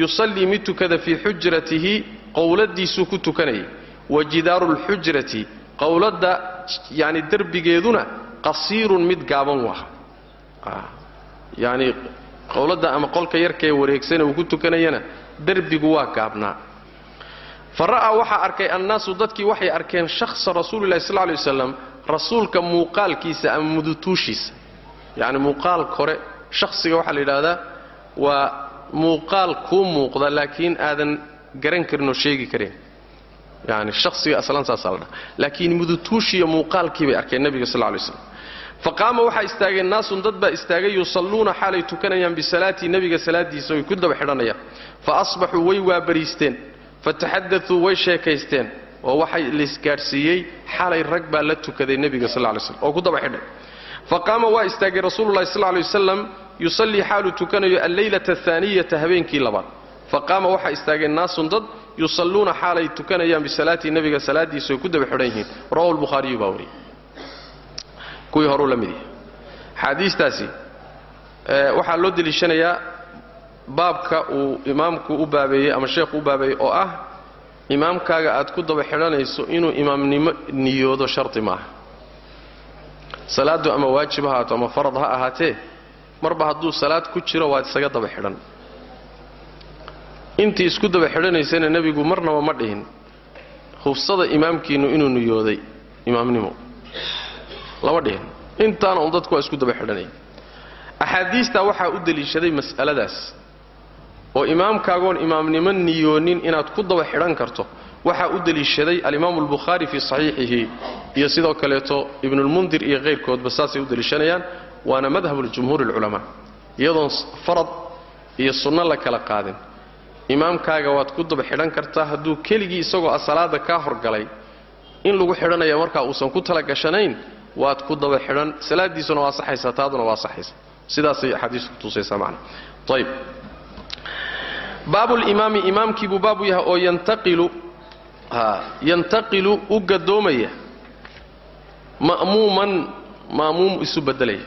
yusallii mid tukada fii xujratihi qowladiisuu ku tukanayay wa jidaaru lxujrati qowladda yani derbigeeduna qasiirun mid gaaban waa yani qowladda ama qolka yarkaee wareegsane uu ku tukanayana derbigu waa gaabnaa fa ra'aa waxaa arkay annaasu dadkii waxay arkeen shakhsa rasuulilahi sal lay waslam rasuulka muuqaalkiisa ama mudutuushiisa. Yacni muuqaal kore shakhsiga waxaa la yidhaahdaa waa muuqaal kuu muuqda laakiin aadan garan karin oo sheegi karin. Yani shakhsiga aslan saasaa la dhaha laakiin mudutuushiiyo muuqaalkii bay arkeen nebiga sal lay slam faqaama waxaa istaageen naasun dad baa istaagay yusalluuna xaalay tukanayaan bisalaatii nebiga salaadiisa oy ku daba xidhanayaan. Fa asbaxuu way waabariisteen fataxadatuu way sheekaysteen. oo waxay laisgaadhsiiyey xalay rag baa la tukaday nebiga sal lay slm oo ku daba xidhay. fa qaama waa istaagay rasuululahi sal lay wasalam yusallii xaaluu tukanayo alleylata ahaaniyata habeenkii labaad. fa qaama waxaa istaageen naasun dad yusalluuna xaalay tukanayaan bisalaatii nebiga salaadiisa oy ku daba xidhan yihiin. Rawahu lbukhaariyu baa wariyey kuwii horuu la mid yahay. Axaadiistaasi waxaa loo deliishanayaa baabka uu imaamku u baabeeyey ama sheekhu u baabeeyey oo ah imaamkaaga aad ku daba xidhanayso inuu imaamnimo niyoodo shardi maaha salaaddu ama waajib ha ahaato ama farad ha ahaatee marba hadduu salaad ku jiro waad isaga daba xidhan. Intii isku daba xidhanaysana nebigu marnaba ma dhihin. Hubsada imaamkiinnu inuu niyooday imaamnimo. Lama dhihin. Intaana un dadku waa isku daba xidhanaya axaadiistaa waxaa u deliishaday mas'aladaas oo imaamkaagoon imaamnimo niyoonin inaad ku daba xidhan karto waxaa u deliishaday alimaamu albukhaari fii saxiixihi iyo sidoo kaleeto ibnulmundir iyo kayrkoodba saasay u deliishanayaan waana madhabu ljumhuuri alculamaa iyadoon farad iyo sunno la kala qaadin. Imaamkaaga waad ku daba xidhan kartaa hadduu keligii isagoo asalaada kaa horgalay in lagu xidhanaya markaa uusan ku tala gashanayn waad ku daba xidhan salaadiisuna waa saxaysaa taaduna waa saxaysa. Sidaasay axaadiistu kutusaysaa macna. Ayb baabulimaami imaamkiibuu baabu yahay oo yantaqilu u gadoomaya ma'muuman ma'muum isu beddelaya.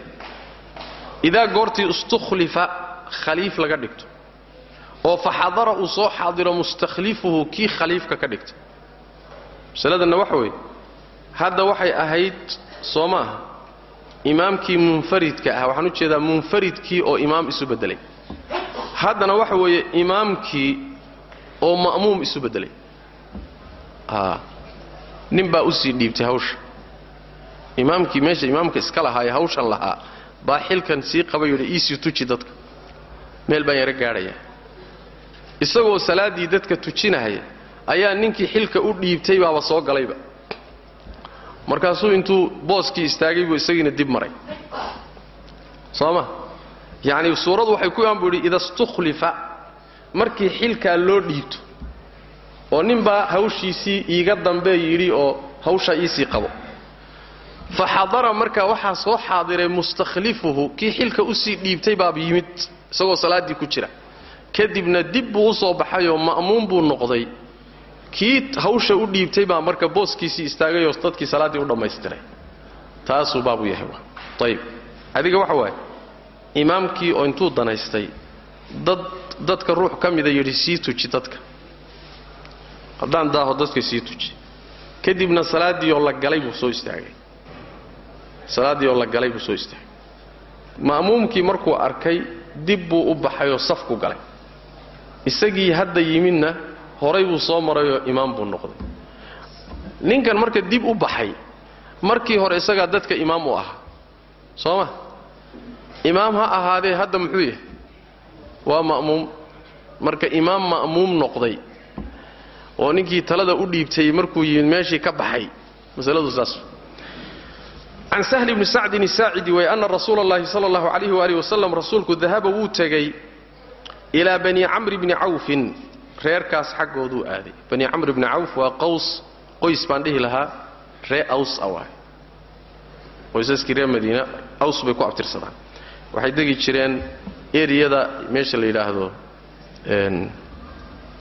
Idaa goortii istukhlifa khaliif laga dhigto oo fa xadara uu soo xaadiro mustakhlifuhu kii khaliifka ka dhigta. Masaladanna waxa weeye hadda waxay ahayd soo ma aha imaamkii munfaridka ah waxaan u jeedaa munfaridkii oo imaam isu beddelay haddana waxa weeye imaamkii oo ma'muum isu beddelay. Nin baa u sii dhiibtay hawsha. Imaamkii meesha imaamka iska lahaa ee hawshan lahaa baa xilkan sii qaba yidhi iisii tuji dadka. Meel baan yaro gaadhaya. Isagoo salaaddii dadka tujinahaya ayaa ninkii xilka u dhiibtay baaba soo galayba. Markaasuu intuu booskii istaagay buu isagiina dib maray. Soo ma yacni suuraddu waxay ku imaan buu yidhi ida stukhlifa markii xilkaa loo dhiibto oo ninbaa hawshiisii iiga dambee yidhi oo hawshaa iisii qabo. Fa xadara marka waxaa soo xaadiray mustakhlifuhu kii xilka u sii dhiibtay baaba yimid isagoo salaaddii ku jira. Kadibna dib buu u soo baxayoo ma'muum buu noqday. Kii hawsha u dhiibtay baa marka booskiisii istaagayoo dadkii salaaddii u dhammaystiray. Taasuu baabu yahay ayib adiga waxa waaye imaamkii oo intuu danaystay dad dadka ruux ka mida yidhi sii tuji dadka. Haddaan daaho dadka sii tuji. Kadibna salaaddii oo la galay buu soo istaagay. Salaaddii oo la galay buu soo istaagay. Ma'muumkii markuu arkay dib buu u baxayoo safku galay. Isagii hadda yimidna horay buu soo marayoo imaam buu noqday. Ninkan marka dib u baxay markii hore isagaa dadka imaam u ahaa. Soo ma imaam ha ahaadee hadda muxuu yahay? Waa ma'muum. Marka imaam ma'muum noqday oo ninkii talada u dhiibtay markuu yimid meeshii ka baxay masaladu saas. Can sahli bni sacdin isaacidi way ana rasuula اllahi sala اllahu alayh waalih wasalam rasuulku dahaba wuu tegey ilaa bani camri bni cawfin reerkaas xaggooduu aaday. Bani camr bni cawf waa qaws qoys baan dhihi lahaa ree aws a waay qoysaskii reer madiina aws bay ku abtirsadaan waxay degi jireen eriyada meesha la yidhaahdo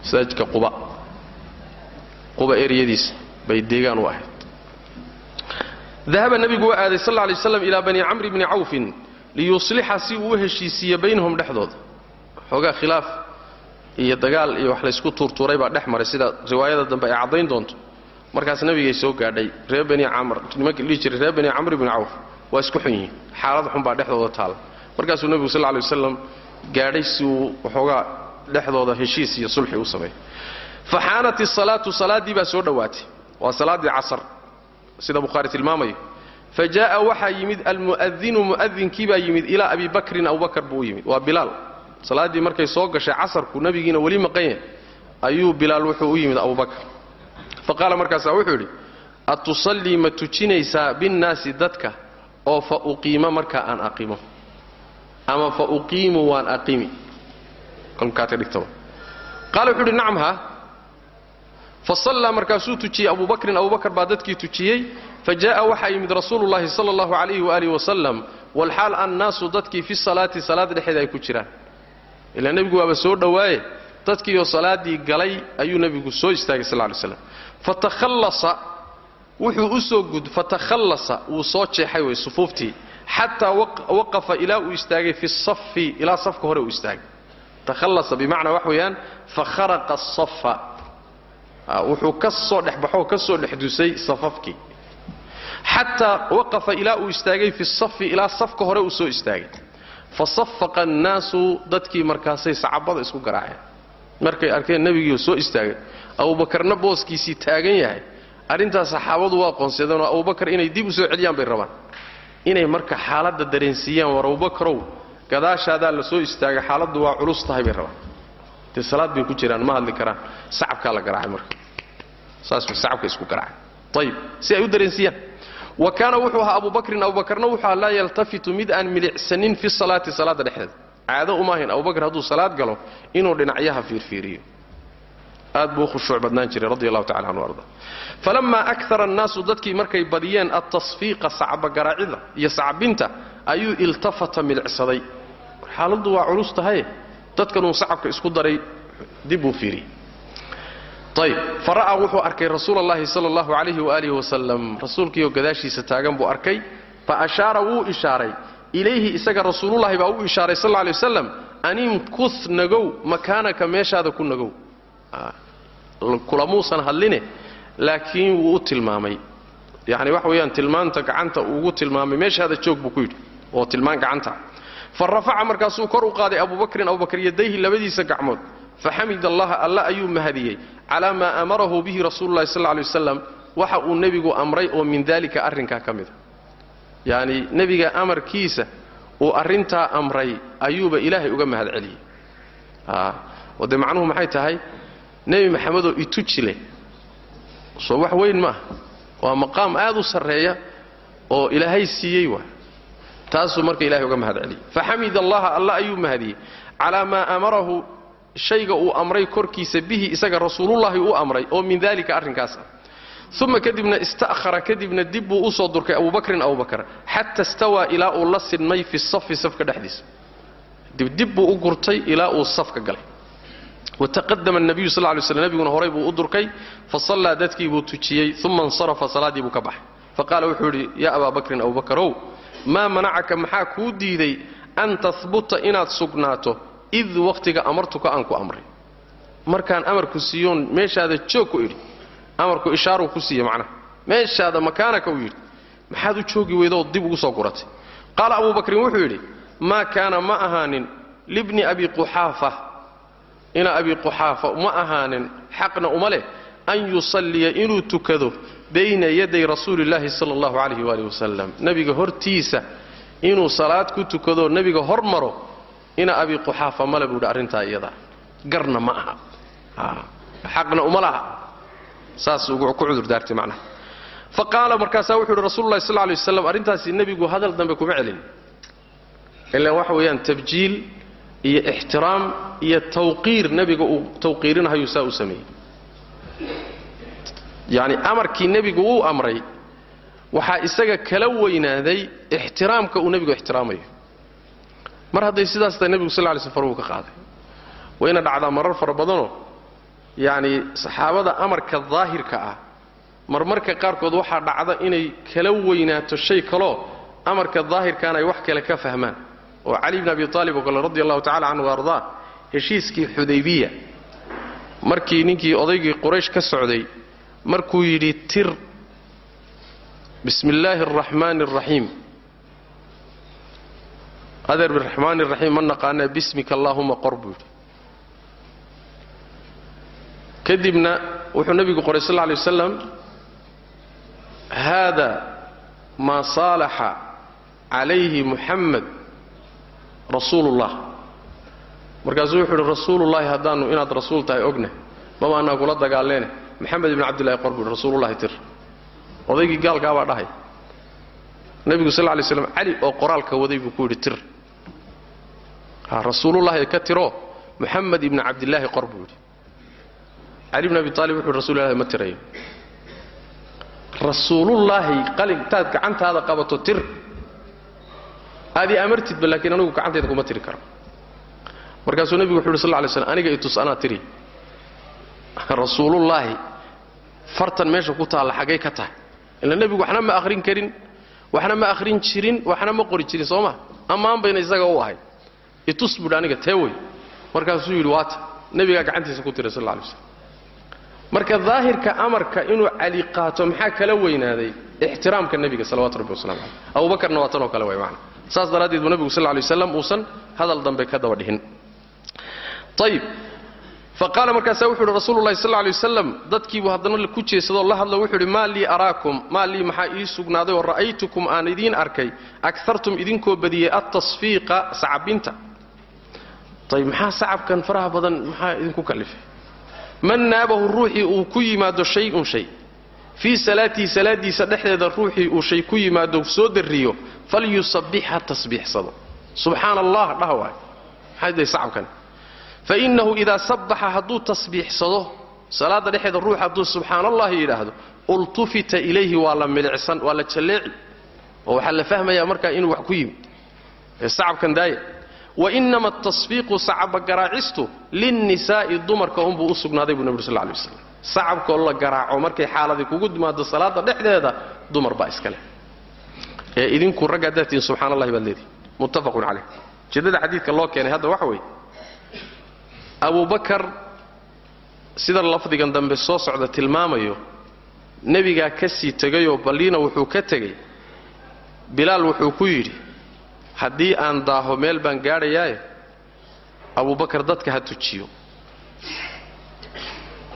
masaajidka quba. Quba eriyadiisa bay deegaan u ahayd. Dahaba nebigu waa aaday sal lay slam ilaa bani camri bni cawfin liyuslixa si uu u heshiisiiyo baynahum dhexdooda. Xoogaa khilaaf iyo dagaal iyo wax laysku tuurtuuray baa dhex maray sida riwaayada dambe ay caddayn doonto. Markaas nabigay soo gaadhay reer bani camr nimankii dhihi jiray reer bani camr bni cawf waa isku xun yihiin. Xaalad xun baa dhexdooda taala markaasuu nebigu sal lay wasalam gaadhay si uu waxoogaa dhexdooda heshiis iyo sulxi u sameeyo faxaanat isalaatu salaaddii baa soo dhowaatay. Waa salaaddii casar sida bukhaari tilmaamayo fa jaa'a waxaa yimid almu'adinu mu'adinkii baa yimid ilaa abi bakrin abubakar buu yimid. Waa bilaal. Salaaddii markay soo gashay casarku nebigiina weli maqan yahay ayuu bilaal wuxuu u yimid abubakar fa qaala markaasaa wuxuu yidhi atusallii ma tujinaysaa binnaasi dadka oo fa uqiima markaa aan aqimo ama fa uqiimu waan aqimi. Qaala wuxuu yidhi nacam ha. Fa sallaa markaasuu tujiyey abubakrin abubakar baa dadkii tujiyey fa jaa'a waxaa yimid rasuulullaahi sala allahu calayhi waaalih wasalam walxaal annaasu dadkii fi salaati salaad dhexeeda ay ku jiraan. Ilaa nebigu waaba soo dhowaaye dadkiioo salaaddii galay ayuu nebigu soo istaagay sal lay slam fatakhallasa wuxuu u soo gud fatakhallasa wuu soo jeexay wey sufuuftii xataa waqafa ilaa uu istaagay fi safi ilaa safka hore uu istaagay takhallasa bimacnaa wax weeyaan fakharaqa asafa wuxuu ka soo dhexbaxoo ka soo dhexdusay safafkii xataa waqafa ilaa uu istaagay fi safi ilaa safka hore uu soo istaagay fasafaqa annaasu dadkii markaasay sacabada isku garaaceen markay arkeen nebigiioo soo istaagay abubakarna booskiisii taagan yahay arrintaas saxaabadu waa qoonsadeen oo abubakar inay dib u soo celiyaan bay rabaan inay marka xaaladda dareensiiyaan war abubakarow gadaashaadaa la soo istaagay xaaladdu waa culus tahay bay rabaan. Dee salaad bay ku jiraan ma hadli karaan. Sacabkaa la garaacay marka. Saas sacabka isku garaacay. Ayib si ay u dareensiiyaan. Wa kaana wuxuu ahaa abubakrin abubakarna wuxuu ahaa laa yaltafitu mid aan milicsanin fi salaati salaadda dhexdeeda. Caado umaahayn abubakar hadduu salaad galo inuu dhinacyaha fiirfiiriyo aad buu khushuuc badnaan jiray radi allahu tacala anhu arda. Falammaa akara annaasu dadkii markay badiyeen altasfiiqa sacbagaraacida iyo sacbinta ayuu iltafata milicsaday xaaladdu waa culus tahaye dadkanuu sacabka isku daray dib buu fiiriyey ayb fara'aa wuxuu arkay rasuul allahi sala allahu calayhi waaalih wasalam rasuulkiioo gadaashiisa taagan buu arkay. Fa ashaara wuu ishaaray. Ilayhi isaga rasuulullahi baa u ishaaray sal lla alay wasalam animkus nagow makaanaka meeshaada ku nagow kulamuusan hadline laakiin wuu u tilmaamay. Yacni waxa weeyaan tilmaanta gacanta uugu tilmaamay meeshaada joog buu ku yidhi oo tilmaan gacanta. Fa rafaca markaasuu kor u qaaday abubakrin abubakar yadayhi labadiisa gacmood. Faxamid allaha alla ayuu mahadiyey calaa maa amarahu bihi rasuululahi sal lla alay wasalam waxa uu nebigu amray oo min daalika arrinkaa ka mida yacni nebiga amarkiisa uu arrintaa amray ayuuba ilaahay uga mahad celiyey. Oo dee macnuhu maxay tahay nebi maxamedoo ituji leh soo wax weyn maaha waa maqaam aad u sarreeya oo ilaahay siiyey waa taasuu marka ilahay uga mahad faxamid allaha alla ayuu mahadiyey. Calaa maa amarahu shayga uu amray korkiisa bihi isaga rasuulullahi uu amray oo min dalika arrinkaas. Ah uma kadibna ista'hara kadibna dib buu u durkay abubakrin abubakar xata stawaa ilaa uu la sidmay fi safi safka dhexdiisa. Dibdib buu u gurtay ilaa uu safka galay wataqadama nabiyu sal lay slam nebiguna horay buu u durkay fasallaa dadkii buu tujiyey uma insarafa salaaddii buu ka baxay. Faqaala wuxuu yidhi yaa abaa bakrin abubakarow maa manacaka maxaa kuu diiday an tahbuta inaad sugnaato id wakhtiga amartuka aan ku amray? Markaan amarku siiyoon meeshaada joog ku idhi amarku ishaaruu ku siiye macnaha. Meeshaada makaanaka uu yidhi. Maxaad u joogi weydooo dib ugu soo guratay. Qaala abubakrin wuxuu yidhi maa kaana ma ahaanin libni abi quxaafa ina abi quxaafa ma ahaanin xaqna uma leh an yusalliya inuu tukado bayna yaday rasuulillaahi sala allahu calayhi waali wasalam nebiga hortiisa inuu salaad ku tukadoo nebiga hor maro ina abi quxaafa male buu yidhi arrintaa iyada. Garna ma aha. Xaqna uma laha. Saas ku cudurdaartay macnaha fa qaala markaasaa wuxuu uhi rasulu lahi sal lay waslam arrintaasi nebigu hadal dambe kuma celin. Ilaan waxa weeyaan tabjiil iyo ixtiraam iyo tawqiir nebiga uu tawqiirinahayuu saa u sameeyey. Yacni amarkii nebigu uu amray waxaa isaga kala weynaaday ixtiraamka uu nebigu ixtiraamayo. Mar hadday sidaas tahay nebigu sal lay sl faruu ka qaaday. Wayna dhacdaa marar fara badanoo yacni saxaabada amarka daahirka ah marmarka qaarkood waxaa dhacda inay kala weynaato shay kaloo amarka daahirkaana ay wax kale ka fahmaan oo cali bn abi aalib oo kale radi allahu tacala canhu ardaa heshiiskii xudaybiya markii ninkii odaygii quraysh ka socday markuu yidhi tir. Bismi illaahi araxmaani araxiim adeer biraxmaani raxiim ma naqaanee bismika allaahuma qor buu yidhi. Kadibna wuxuu nebigu qoray sal lay wasalam haada maa saalaxa calayhi muxamed rasuulullah markaasuu wuxuu uhi rasuulullaahi haddaannu inaad rasuul tahay ogna mamaanaa kula dagaalleene maxamed ibn cabdillahi qor buu yidhi rasuulullahi tir. Odaygii gaalkaabaa dhahay. Nebigu sal lay slam cali oo qoraalka waday buu ku yidhi tir. Rasuulullahi ka tiro. Muxamed ibni cabdillaahi qor buu yidhi. Cali bn abi aalib wuxu rasulilahi ma tirayo. Rasuulullaahi qalintaad gacantaada qabato tir aad ii amartidba laakiin anigu gacantayda kuma tiri karo markaasuu nebigu wuxu uhi sal lay slam aniga itus anaa tiri rasuulullaahi fartan meesha ku taalla xaggay ka tahay ila nebigu waxna ma akhrin karin waxna ma akhrin jirin waxna ma qori jirin soo ma ammaan bayna isaga u ahay itus buudhi aniga tee wey markaasuu yidhi waata nebigaa gacantiisa ku tiray sal lay slam marka daahirka amarka inuu cali qaato maxaa kala weynaaday ixtiraamka nebiga salawatu rabbi waslamu caleyh abubakarna waa tanoo kale way macna saas daraaddeed buu nebigu sal lla lay uusan hadal dambe ka daba dhihin. Ayib fa qaala markaasaa wuxu uhi rasuulu llahi sal lay wasalam dadkiibuu haddana ku jeesadoo la hadlo wuxuu idhi maa lii araakum maa lii maxaa ii sugnaaday oo ra'aytukum aan idiin arkay? Akartum idinkoo badiyey altasfiiqa sacabinta ayib maxaa sacabkan faraha badan maxaa idinku kallifay man naabahu ruuxii uu ku yimaado shay-un shay fii salaatihi salaadiisa dhexdeeda ruuxii uu shay ku yimaado soo darriyo falyusabbix ha tasbiixsado subxaana allah dhaha waay. Maxay day sacabkan? Fa innahu idaa sabbaxa hadduu tasbiixsado salaadda dhexeeda ruux hadduu subxaana allahi yidhaahdo ultufita ilayhi waa la milicsan waa la jalleeci. Oo waxaa la fahmayaa markaa inuu wax ku yimid. Ee sacabkan daaya wainama atasfiiqu sacaba garaacistu linnisaa'i dumarka unbuu u sugnaaday buu nebi sal lay waslam sacabkoo la garaaco markay xaaladii kugu timaado salaada dhexdeeda dumar baa iska leh. Ee idinku raggaa dartiin subxana allahi baad leedihi muttafaqun caleyh ujeeddada xadiidka loo keenay hadda waxa weeye abubakar sida lafdigan dambe soo socda tilmaamayo nebigaa ka sii tegayoo balliina wuxuu ka tegey bilaal wuxuu ku yidhi haddii aan daaho meel baan gaadhayaaye abubakar dadka ha tujiyo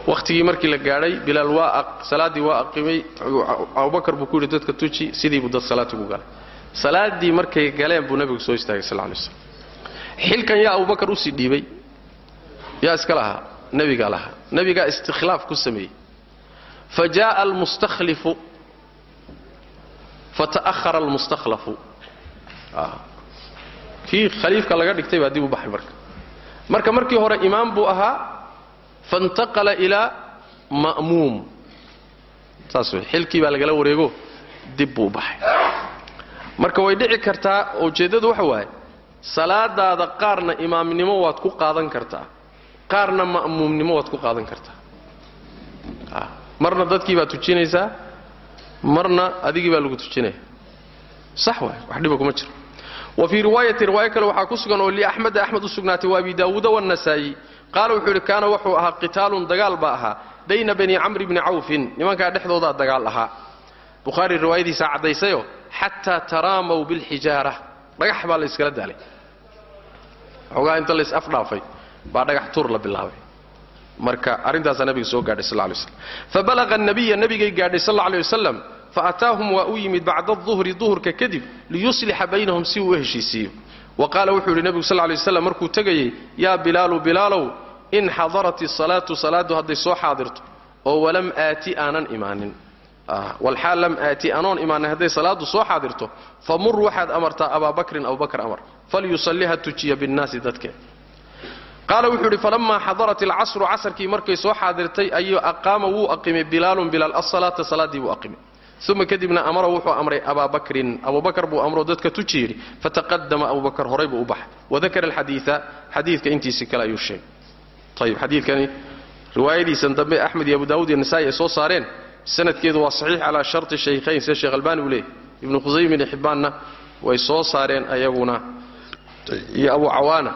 wakhtigii markii la gaadhay bilaal waa salaaddii waa aqimay. Abubakar buu ku yidhi dadka tuji sidii buu dad salaad ugu galay. Salaaddii markay galeen buu nebigu soo istaagay sal lay slam xilkan yaa abubakar u sii dhiibay yaa iska lahaa nebigaa lahaa. Nebigaa istikhlaaf ku sameeyey. Fa jaءa almustakhlifu fata'ahara almustakhlafu kii khaliifka laga dhigtay baa dib u baxay marka. Marka markii hore imaam buu ahaa faintaqala ilaa ma'muum saas wey xilkii baa lagala wareego dib buu baxay marka way dhici kartaa ujeeddadu waxa waaye salaadaada qaarna imaamnimo waad ku qaadan kartaa qaarna ma'muumnimo waad ku qaadan kartaa marna dadkii baad tujinaysaa marna adigii baa lagu tujinaya sax waay wax dhiba kuma jiro wa fii riwaayati riwaayo kale waxaa ku sugan oo liaxmeda axmed u wa abi daawuuda wannasaa'i qaala wuxuu yidhi kaana wuxuu ahaa qitaalun dagaal baa ahaa. Bayna bani camri bni cawfin nimankaa dhexdoodaa dagaal ahaa. Bukhaari riwaayadiisaa caddaysayo xataa taraamaw bilxijaara dhagax baa la yskala daalay. Xoogaa inta lays afdhaafay baa dhagax tuur la bilaabay. Marka arrintaasaa nabiga soo gaadhay sal lay slam fabalaqa nabiya nabigay gaadhay sal lla alay wasalam faataahum waa u yimid bacda duhri duhurka kadib liyuslixa baynahum si uu u heshiisiiyo wa qaala wuxuu yidhi nebigu sal lay waslam markuu tegayey yaa bilaalu bilaalow in xadarat isalaatu salaaddu hadday soo xaadirto oo walam aati aanan imaanin. Walxaal lam aati anoon imaanay hadday salaadu soo xaadirto famur waxaad amartaa abaa bakrin abubakr amar. Falyusalliha tujiya binnaasi dadke. Qaala wuxuu idhi falammaa xadarat alcasru casarkii markay soo xaadirtay ayuu aqaama wuu aqimay bilaalun bilaal asalaata salaaddii buu aqimay uma kadibna amara wuxuu amray abaa bakrin abubakar buu amroo dadka tuji yidhi fataqadama abubakar horay buu u baxay. Wadakara alxadiia xadiidka intiisii kale ayuu sheegay. Ayib xadiidkani riwaayadiisan dambe axmed iyo abu daawud iyo nasa'i ay soo saareen. Sanadkeedu waa saxiix calaa sharti shaykhayn sida sheekh albani uu leeyay ibnu khusaymin iyo xibbaanna way soo saareen ayaguna. Iyo abu cawaana.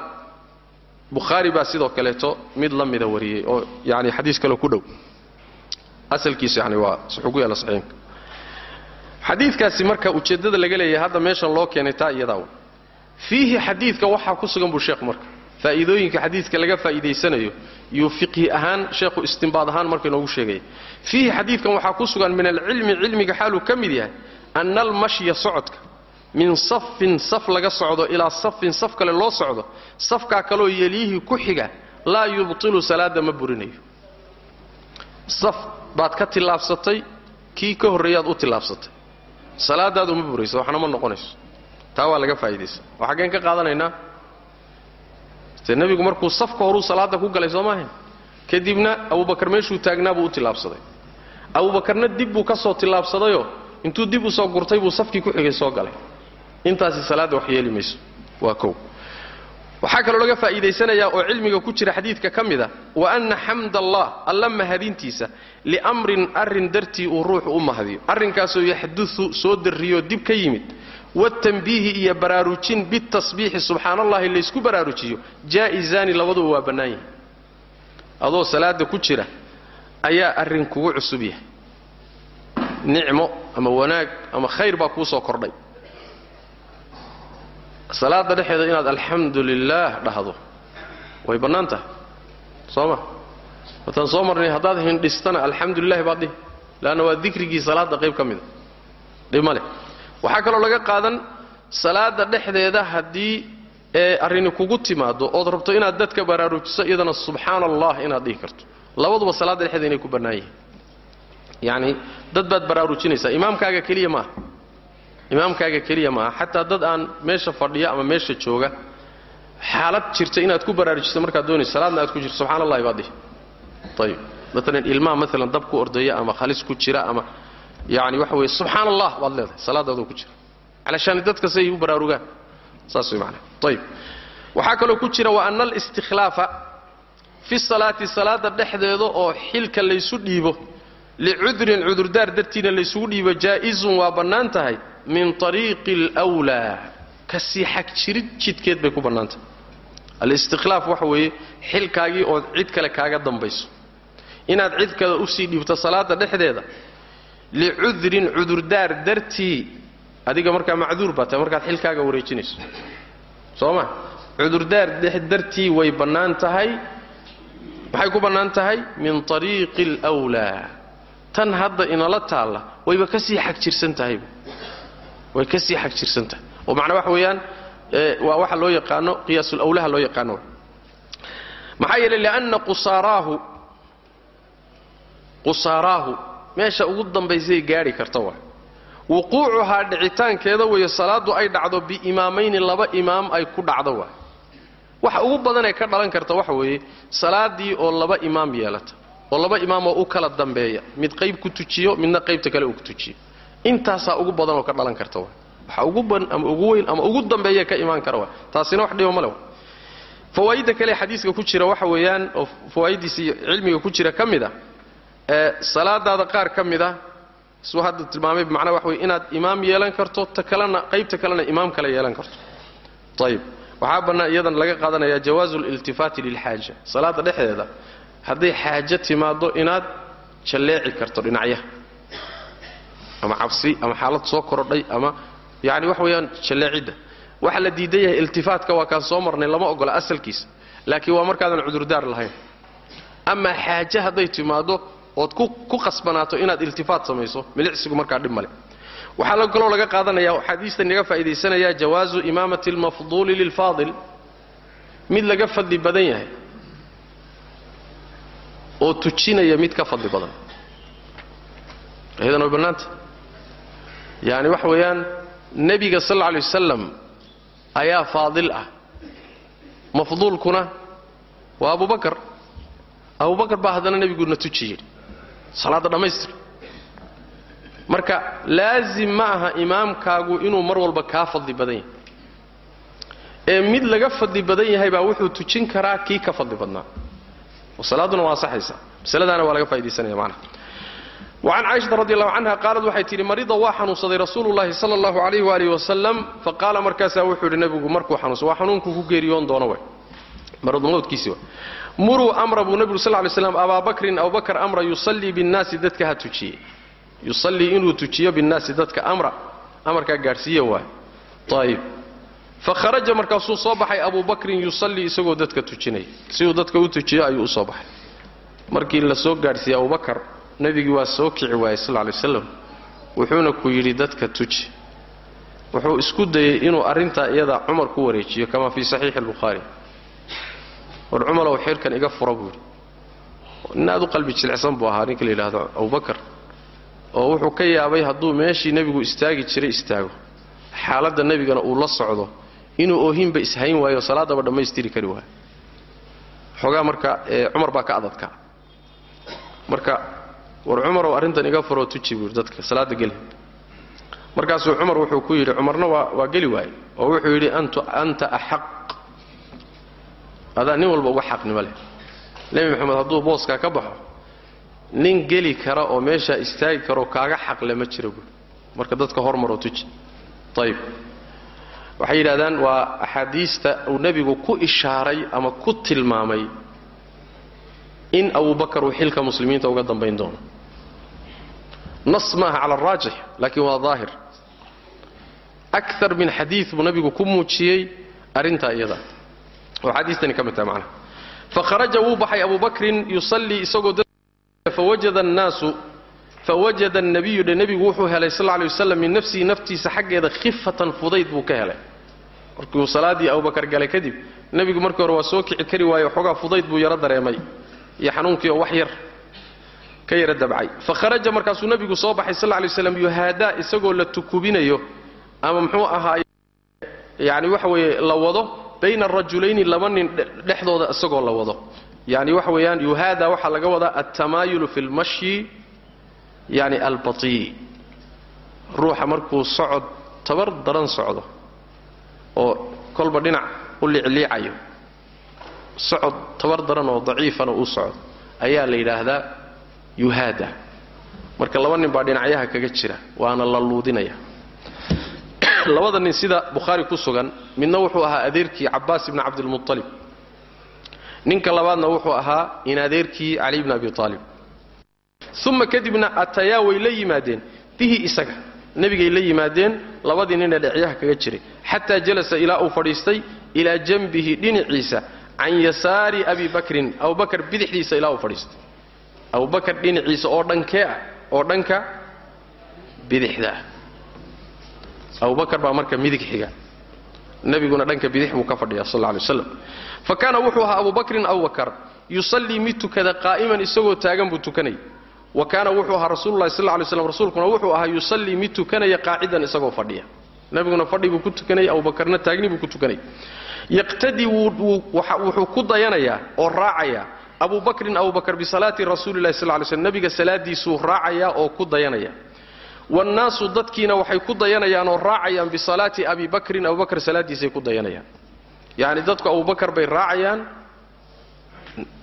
Bukhaari baa sidoo kaleeto mid la mida wariyey oo yani xadiis kale ku dhow. Asalkiisu yani waa wuxuu ku yaalla xadiidkaasi marka ujeeddada laga leeyahay hadda meeshan loo keenay taa iyadaa wey fiihi xadiidka waxaa ku sugan buu sheekh marka. Faa'iidooyinka xadiidka laga faa'iidaysanayo yuu fiqhi ahaan sheekhu istimbaad ahaan marka inoogu sheegaya fiihi xadiidkan waxaa ku sugan min alcilmi cilmiga xaaluu ka mid yahay ana almashya socodka. Min safin saf laga socdo ilaa safin saf kale loo socdo safkaa kaloo yeliyihii ku xiga laa yubtilu salaada ma burinayo. Saf baad ka tillaabsatay kii ka horreeyaad u tillaabsatay salaadaadu ma burayso waxna ma noqonayso. Taa waa laga faa'idaysa oo xaggeen ka qaadanaynaa dee nebigu markuu safka horuu salaadda ku galay soo maahayn kadibna abubakar meeshuu taagnaa buu u tillaabsaday. Abubakarna dib buu ka soo tillaabsadayoo intuu dib u soo gurtay buu safkii ku xigay soo galay. Intaasi salaadda wax yeeli mayso. Waa kow waxaa kaloo laga faa'iidaysanayaa oo cilmiga ku jira xadiidka ka mid a wa anna xamd allah alla mahadintiisa liamrin arrin dartii uu ruuxu u mahadiyo. Arrinkaasoo yaxdusu soo darriyoo dib ka yimid. Watanbiihi iyo baraarujin bitasbiixi subxaan allahi laysku baraarujiyo. Jaa'izaani labaduba waa bannaan yahay. Adoo salaada ku jira ayaa arrin kugu cusub yahay. Nicmo ama wanaag ama khayr baa kuu soo kordhay salaada dhexeeda inaad alxamdu lilaah dhahdo. Way bannaan tahay soo ma wataan soo marnay haddaad hindhistana alxamdu lilahi baad dhihi. Leanna waa dikrigii salaadda qayb ka mida dhib ma leh. Waxaa kaloo laga qaadan salaada dhexdeeda haddii ee arrini kugu timaado ood rabto inaad dadka baraarujiso iyadana subxaana allah inaad dhihi karto. Labaduba salaadda dhexdeeda inay ku bannaan yihiin yacni dad baad baraarujinaysaa. Imaamkaaga keliya maaha imaamkaaga keliya maaha. Xataa dad aan meesha fadhiya ama meesha jooga xaalad jirta inaad ku baraarujiso markaad doonayso salaadna aad ku jirto subxana allahi baad ayib maalan ilmaha maalan dab ku ordaya ama khalis ku jira ama yani waxa weye subxaan allah baad leedahay salaadaadoo ku jira. Calashaani dadka say u baraarugaan. Saas way macana ayib waxaa kaloo ku jira wa ana alistikhlaafa fi salaati salaada dhexdeeda oo xilka laysu dhiibo licudrin cudurdaar dartiina laysugu dhiibo jaa'izun waa bannaan tahay min ariiqi alwlaa ka sii xag jirid jidkeed bay ku bannaan tahay alistikhlaaf waxa weeye xilkaagii ood cid kale kaaga dambayso inaad cid kale u sii dhiibto salaada dhexdeeda licudrin cudurdaar dartii adiga markaa macduur baa tahay markaad xilkaaga wareejinayso soo ma cudurdaar dartii way bannaan tahay maxay ku bannaan tahay min ariiqi alwlaa tan hadda inala taalla wayba ka sii xag jirsan tahayba way ka sii xag oo macnaa waxa weeyaan waa waxa loo yaqaano qiyaasulawlaha loo yaqaano. Maxaa yeelay lianna qusaaraahu qusaaraahu meesha ugu dambaysay gaadhi karta waa. Wuquucuhaa dhicitaankeeda weeye salaaddu ay dhacdo biimaamayni laba imaam ay ku dhacdo waa. Waxa ugu badanee ka dhalan karta waxa weeye salaaddii oo laba imaam yeelata oo laba imaamoo u kala dambeeya. Mid qayb ku tujiyo midna qaybta kale uu ku tujiyo. Intaasaa ugu badanoo ka dhalan karta waxa ugu ban ama ugu weyn ama ugu dambeeya ka imaan kara waa. Taasina wax dhibo male fawaa'idda kale xadiiska ku jira waxa weeyaan oo fawaa'iddiisa iyo cilmiga ku jira ka mid a salaadaada qaar ka mid ah suu hadda tilmaamay macnaa waxa weye inaad imaam yeelan karto ta kalena qaybta kalena imaam kale yeelan karto. Ayib waxaa bannaan iyadan laga qaadanayaa jawaazu liltifaati lilxaaja. Salaada dhexdeeda hadday xaajo timaaddo inaad jalleeci karto dhinacyaha ama cabsi ama xaalad soo korodhay ama yani wax weeyaan jalleecidda waxa la diidan yahay iltifaatka waa kaan soo marnay lama ogola asalkiisa laakiin waa markaadan cudurdaar lahayn. Amaa xaaje hadday timaaddo ood ku qasbanaato inaad iltifaat samayso milicsigu markaa dhib male waxaa kaloo laga qaadanaya xadiista naga faa'idaysanayaa jawaazu imaamati almafduuli lilfaadil. Mid laga fadli badan yahay oo tujinaya mid ka fadli badan. Iyadan way bannaanta? Yacni waxa weeyaan nebiga sal alla alay wasalam ayaa faadil ah. Mafduulkuna waa abubakar abubakar baa haddana nebiguuna tuji yidhi salaadda dhammaystir marka laasim ma aha imaamkaagu inuu mar walba kaa fadli badan yahay. Ee mid laga fadli badan yahay baa wuxuu tujin karaa kii ka fadli badnaa oo salaadduna waa asaxaysaa masaladaana waa laga faa'idaysanaya macnaha wacan caaishata radi allahu canha qaalad waxay tidhi marida waa xanuunsaday rasuulullahi sala allahu calayh waalihi wasalam fa qaala markaasaa wuxuu yidhi nebigu markuu xanuunsa waa xanuunkuu ku geeriyoon doono way. Maradmowdkiisi wa muruu amra buu nebigu sal lay slam abaa bakrin abubakar amra yusallii binnaasi dadka ha tujiye. Yusallii inuu tujiyo binnaasi dadka amra. Amarkaa gaadhsiiya waay. Ayib fa kharaja markaasuu soo baxay abu bakrin yusallii isagoo dadka tujinaya siduu dadka u tujiyo ayuu u soo baxay. Markii la soo gaadhsiiyey abubakar nebigii waa soo kici waayey sal lay waslam wuxuuna ku yidhi dadka tuji. Wuxuu isku dayey inuu arrintaa iyada cumar ku wareejiyo kama fii saxiixi albukhaari war cumalow xirkan iga fura buu yidhi. Nin aad u qalbi jilicsan buu ahaa ninka la yidhaahdo abubakar oo wuxuu ka yaabay hadduu meeshii nebigu istaagi jiray istaago. Xaaladda nebigana uu la socdo inuu oohinba ishayn waayo salaaddaba dhammaystiri kari waayo. Xoogaa marka cumar baa ka adadkaa marka war cumarow arrintan iga furoo tuji buu yidhi dadka salaadda geli. Markaasuu cumar wuxuu ku yidhi cumarna waa waa geli waaye oo wuxuu yidhi anta axaq. Adaa nin walba uga xaqnimo leh. Nebi maxamed hadduu booskaa ka baxo nin geli kara oo meeshaa istaagi karaoo kaaga xaqle ma jira buui marka dadka hormaroo tuji. Ayib waxay yidhahdaan waa axaadiista uu nebigu ku ishaaray ama ku tilmaamay in abubakar uu xilka muslimiinta uga dambayn doono. Nas maaha cala araajix laakiin waa daahir. Akar min xadiid buu nebigu ku muujiyey arrintaa iyada. Oo xadiistani ka mid tahay macnaha. Fakharaja wuu baxay abu bakrin yusallii isagoo fawajada annaasu fawajada annabiyu dhe nebigu wuxuu helay sal lay waslam min nafsihi naftiisa xaggeeda khifatan fudayd buu ka helay markuu salaaddii abubakar galay kadib nebigu markii hore waa soo kici kari waaye xoogaa fudayd buu yaro dareemay iyo xanuunkii oo wax yar ka yara dabcay fa kharaja markaasuu nebigu soo baxay sal lay waslam yuhaadaa isagoo la tukubinayo ama muxuu ahaay yani waxa weeye la wado bayna arajulayni laba nin dhexdooda isagoo la wado yani waxa weeyaan yuhaada waxaa laga wadaa altamaayulu fi lmashyi yani albatii. Ruuxa markuu socod tabar daran socdo. Oo kolba dhinac u liicliicayo. Socod tabar daran oo daciifana uu socdo. Ayaa la yidhaahdaa yuhaada. Marka laba nin baa dhinacyaha kaga jira waana la luudinaya. [CLEARS THROAT] Labada nin sida bukhaari ku sugan midna wuxuu ahaa adeerkii cabaas ibni cabdilmualib ninka labaadna wuxuu ahaa in adeerkii cali bni abi aalib uma kadibna atayaa way la yimaadeen. Bihi isaga nebigay la yimaadeen labadii ninee dhecyaha kaga jiray. Xataa jalasa ilaa uu fadhiistay ilaa janbihi dhinaciisa can yasaari abi bakrin abubakar bidixdiisa ilaa uu fadhiistay. Abubakar dhinaciisa oo dhankee ah oo dhanka bidixda ah. Abubakar baa marka midig xiga. Nebiguna dhanka bidix buu ka fadhiya sal lay waslam fa kaana wuxuu ahaa abubakrin abubakar yusallii mid tukada qaa'iman isagoo taagan buu tukanayay wa kaana wuxuu ahaa rasuululahi sal lay slam rasuulkuna wuxuu ahaa yusallii mid tukanaya qaacidan isagoo fadhiya. Nebiguna fadhi buu ku tukanayay abubakarna taagni buu ku tukanayay. Yaqtadii wuxuu ku dayanayaa oo raacayaa abu bakrin abubakar bisalaati rasuulilahi sal lay slm nebiga salaadiisuu raacayaa oo ku dayanaya. Wannaasu dadkiina waxay ku dayanayaan oo raacayaan bisalaati abi bakrin abubakar salaadiisay ku dayanayaan. Yacni dadku abubakar bay raacayaan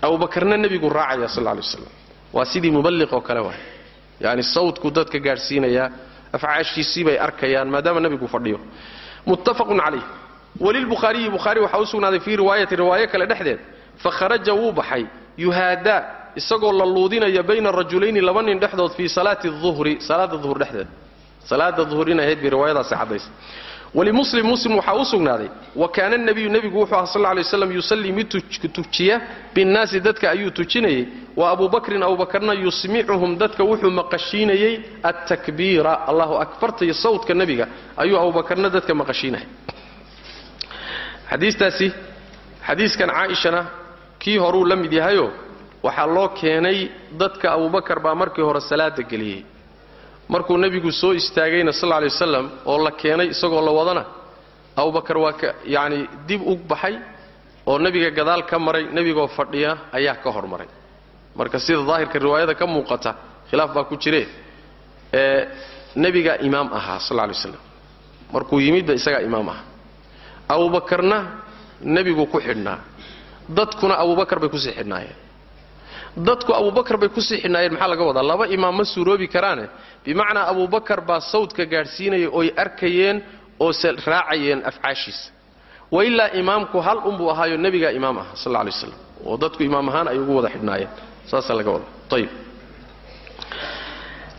abubakarna nebigu raacaya sal lay waslam waa sidii muballiq oo kale waay. Yani sawdku dadka gaadhsiinayaa afcaashiisii bay arkayaan maadaama nebigu fadhiyo. Muttafaqun calayh. Walilbukhaariyi bukhaari waxaa u sugnaaday fii riwaayati riwaayo kale dhexdeed. Fakharaja wuu baxay yuhaadaa isagoo la luudinaya bayna rajulayni laba nin dhexdood fii salaati uhri salaada duhur dhexdeed. Salaada duhur inay ahayd bay riwaayadaasi cadaysa walimuslim muslim waxaa u sugnaaday. Wa kaana nabiyu nebigu wuxuu aha sal lay waslam yusallii mid tujiya. Binnaasi dadka ayuu tujinayay wa abu bakrin abubakarna yusmicuhum dadka wuxuu maqashiinayey attakbiira. Allahu akbarta iyo sawdka nebiga ayuu abubakarna dadka maqashiinaya xadiistaasi xadiiskan caaishana kii horuu la mid yahayo waxaa loo keenay dadka abubakar baa markii hore salaada geliyey markuu nebigu soo istaagayna sal lay wasalam oo la keenay isagoo la wadana abubakar waa ka yacni dib u baxay oo nebiga gadaal ka maray nebigoo fadhiya ayaa ka hormaray. Marka sida daahirka riwaayada ka muuqata khilaaf baa ku jire ee nebigaa imaam ahaa sal lay waslam markuu yimidba isagaa imaam ahaa. Abubakarna nebigu ku xidhnaa. Dadkuna abubakar bay ku sii xidhnaayeen dadku abubakar bay ku sii xidhnaayeen maxaa laga wadaa? Laba imaam ma suuroobi karaane. Bimacnaa abubakar baa sawdka gaadhsiinaya ooy arkayeen oo se raacayeen afcaashiisa wailaa imaamku hal unbuu ahaayo nebigaa imaam aha sal lay waslam oo dadku imaam ahaan ay ugu wada xidhnaayeen. Saasaa laga wadaa. Ayib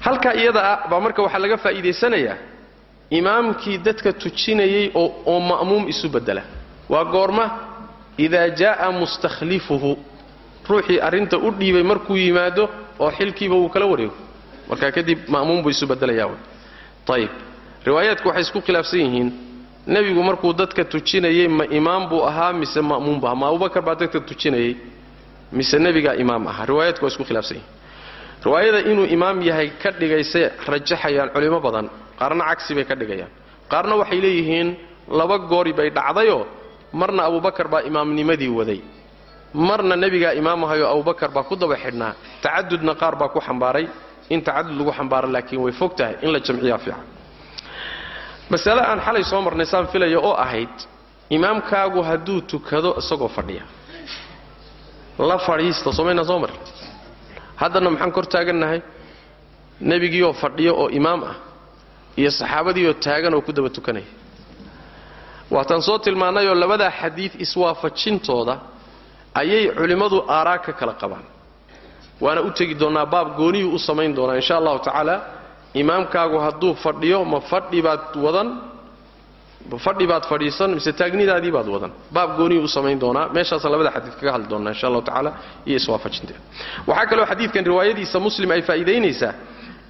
halkaa iyada ah baa marka waxaa laga faa'iidaysanayaa imaamkii dadka tujinayay oo ma'muum isu bedela waa goorma idaa jaa'a mustakhlifuhu ruuxii arrinta u dhiibay markuu yimaado oo xilkiiba uu kala wareego. Markaa kadib ma'muum buu isu bedelayaa wy ayib riwaayaadku waxay isku khilaafsan yihiin nebigu markuu dadka tujinayay ma imaam buu ahaa mise ma'muum bu ahaa? Ma abubakar baa dadka tujinayay mise nebigaa imaam ahaa? Riwaayaadku waa isku khilaafsan yihiin. Riwaayada inuu imaam yahay ka dhigaysay rajaxayaan culimo badan qaarna cagsi bay ka dhigayaan. Qaarna waxay leeyihiin laba goori bay dhacdayoo marna abubakar baa imaamnimadii waday marna nebigaa imaam ahayoo abubakar baa ku daba xidhnaa. Tacadudna qaar baa ku xambaaray. In tacadud lagu xambaaro laakiin way fog tahay in la jamciyaa fiican. Masale aan xalay soo marnay saan filaya oo ahayd imaamkaagu hadduu tukado isagoo fadhiya. La fadhiista soomaynaa soo marn haddana maxaan kor taagannahay nebigiioo fadhiyo oo imaam ah iyo saxaabadiioo taagan oo ku daba tukanaya. Waataan soo tilmaannayoo labadaa xadiid iswaafajintooda ayay culimmadu aaraa ka kala qabaan. Waana u tegi doonnaa baab gooniyuu u samayn doonaa insha allahu tacaala imaamkaagu hadduu fadhiyo ma fadhi baad wadan fadhi baad fadhiisan mise taagnidaadii baad wadan. Baab gooniyuu u samayn doonaa. Meeshaasaan labada xadiid kaga hadli doonnaa insha allahu tacaala iyo iswaafajinteeda waxaa kaloo xadiidkan riwaayadiisa muslim ay faa'iidaynaysaa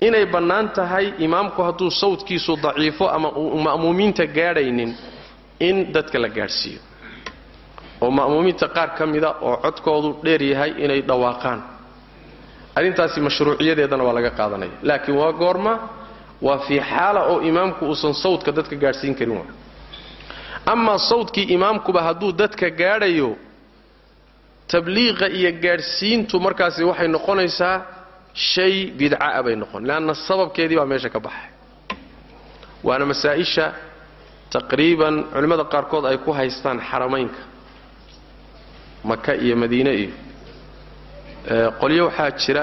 inay bannaan tahay imaamku hadduu sawdkiisu daciifo ama uu ma'muumiinta gaadhaynin in dadka la gaadhsiiyo oo ma'muumiinta qaar ka mida oo codkoodu dheer yahay inay dhawaaqaan. Arrintaasi mashruuciyadeedana waa laga qaadanaya laakiin waa goorma waa fii xaala oo imaamku uusan sawdka dadka gaadhsiin karin waa. Amaa sawdkii imaamkuba hadduu dadka gaadhayo tabliiqa iyo gaadhsiintu markaasi waxay noqonaysaa shay bidca'a bay noqon leanna sababkeedii baa meesha ka baxay. Waana masaa'isha taqriiban culimmada qaarkood ay ku haystaan xaramaynka maka iyo madiine iyo qolyo waxaa jira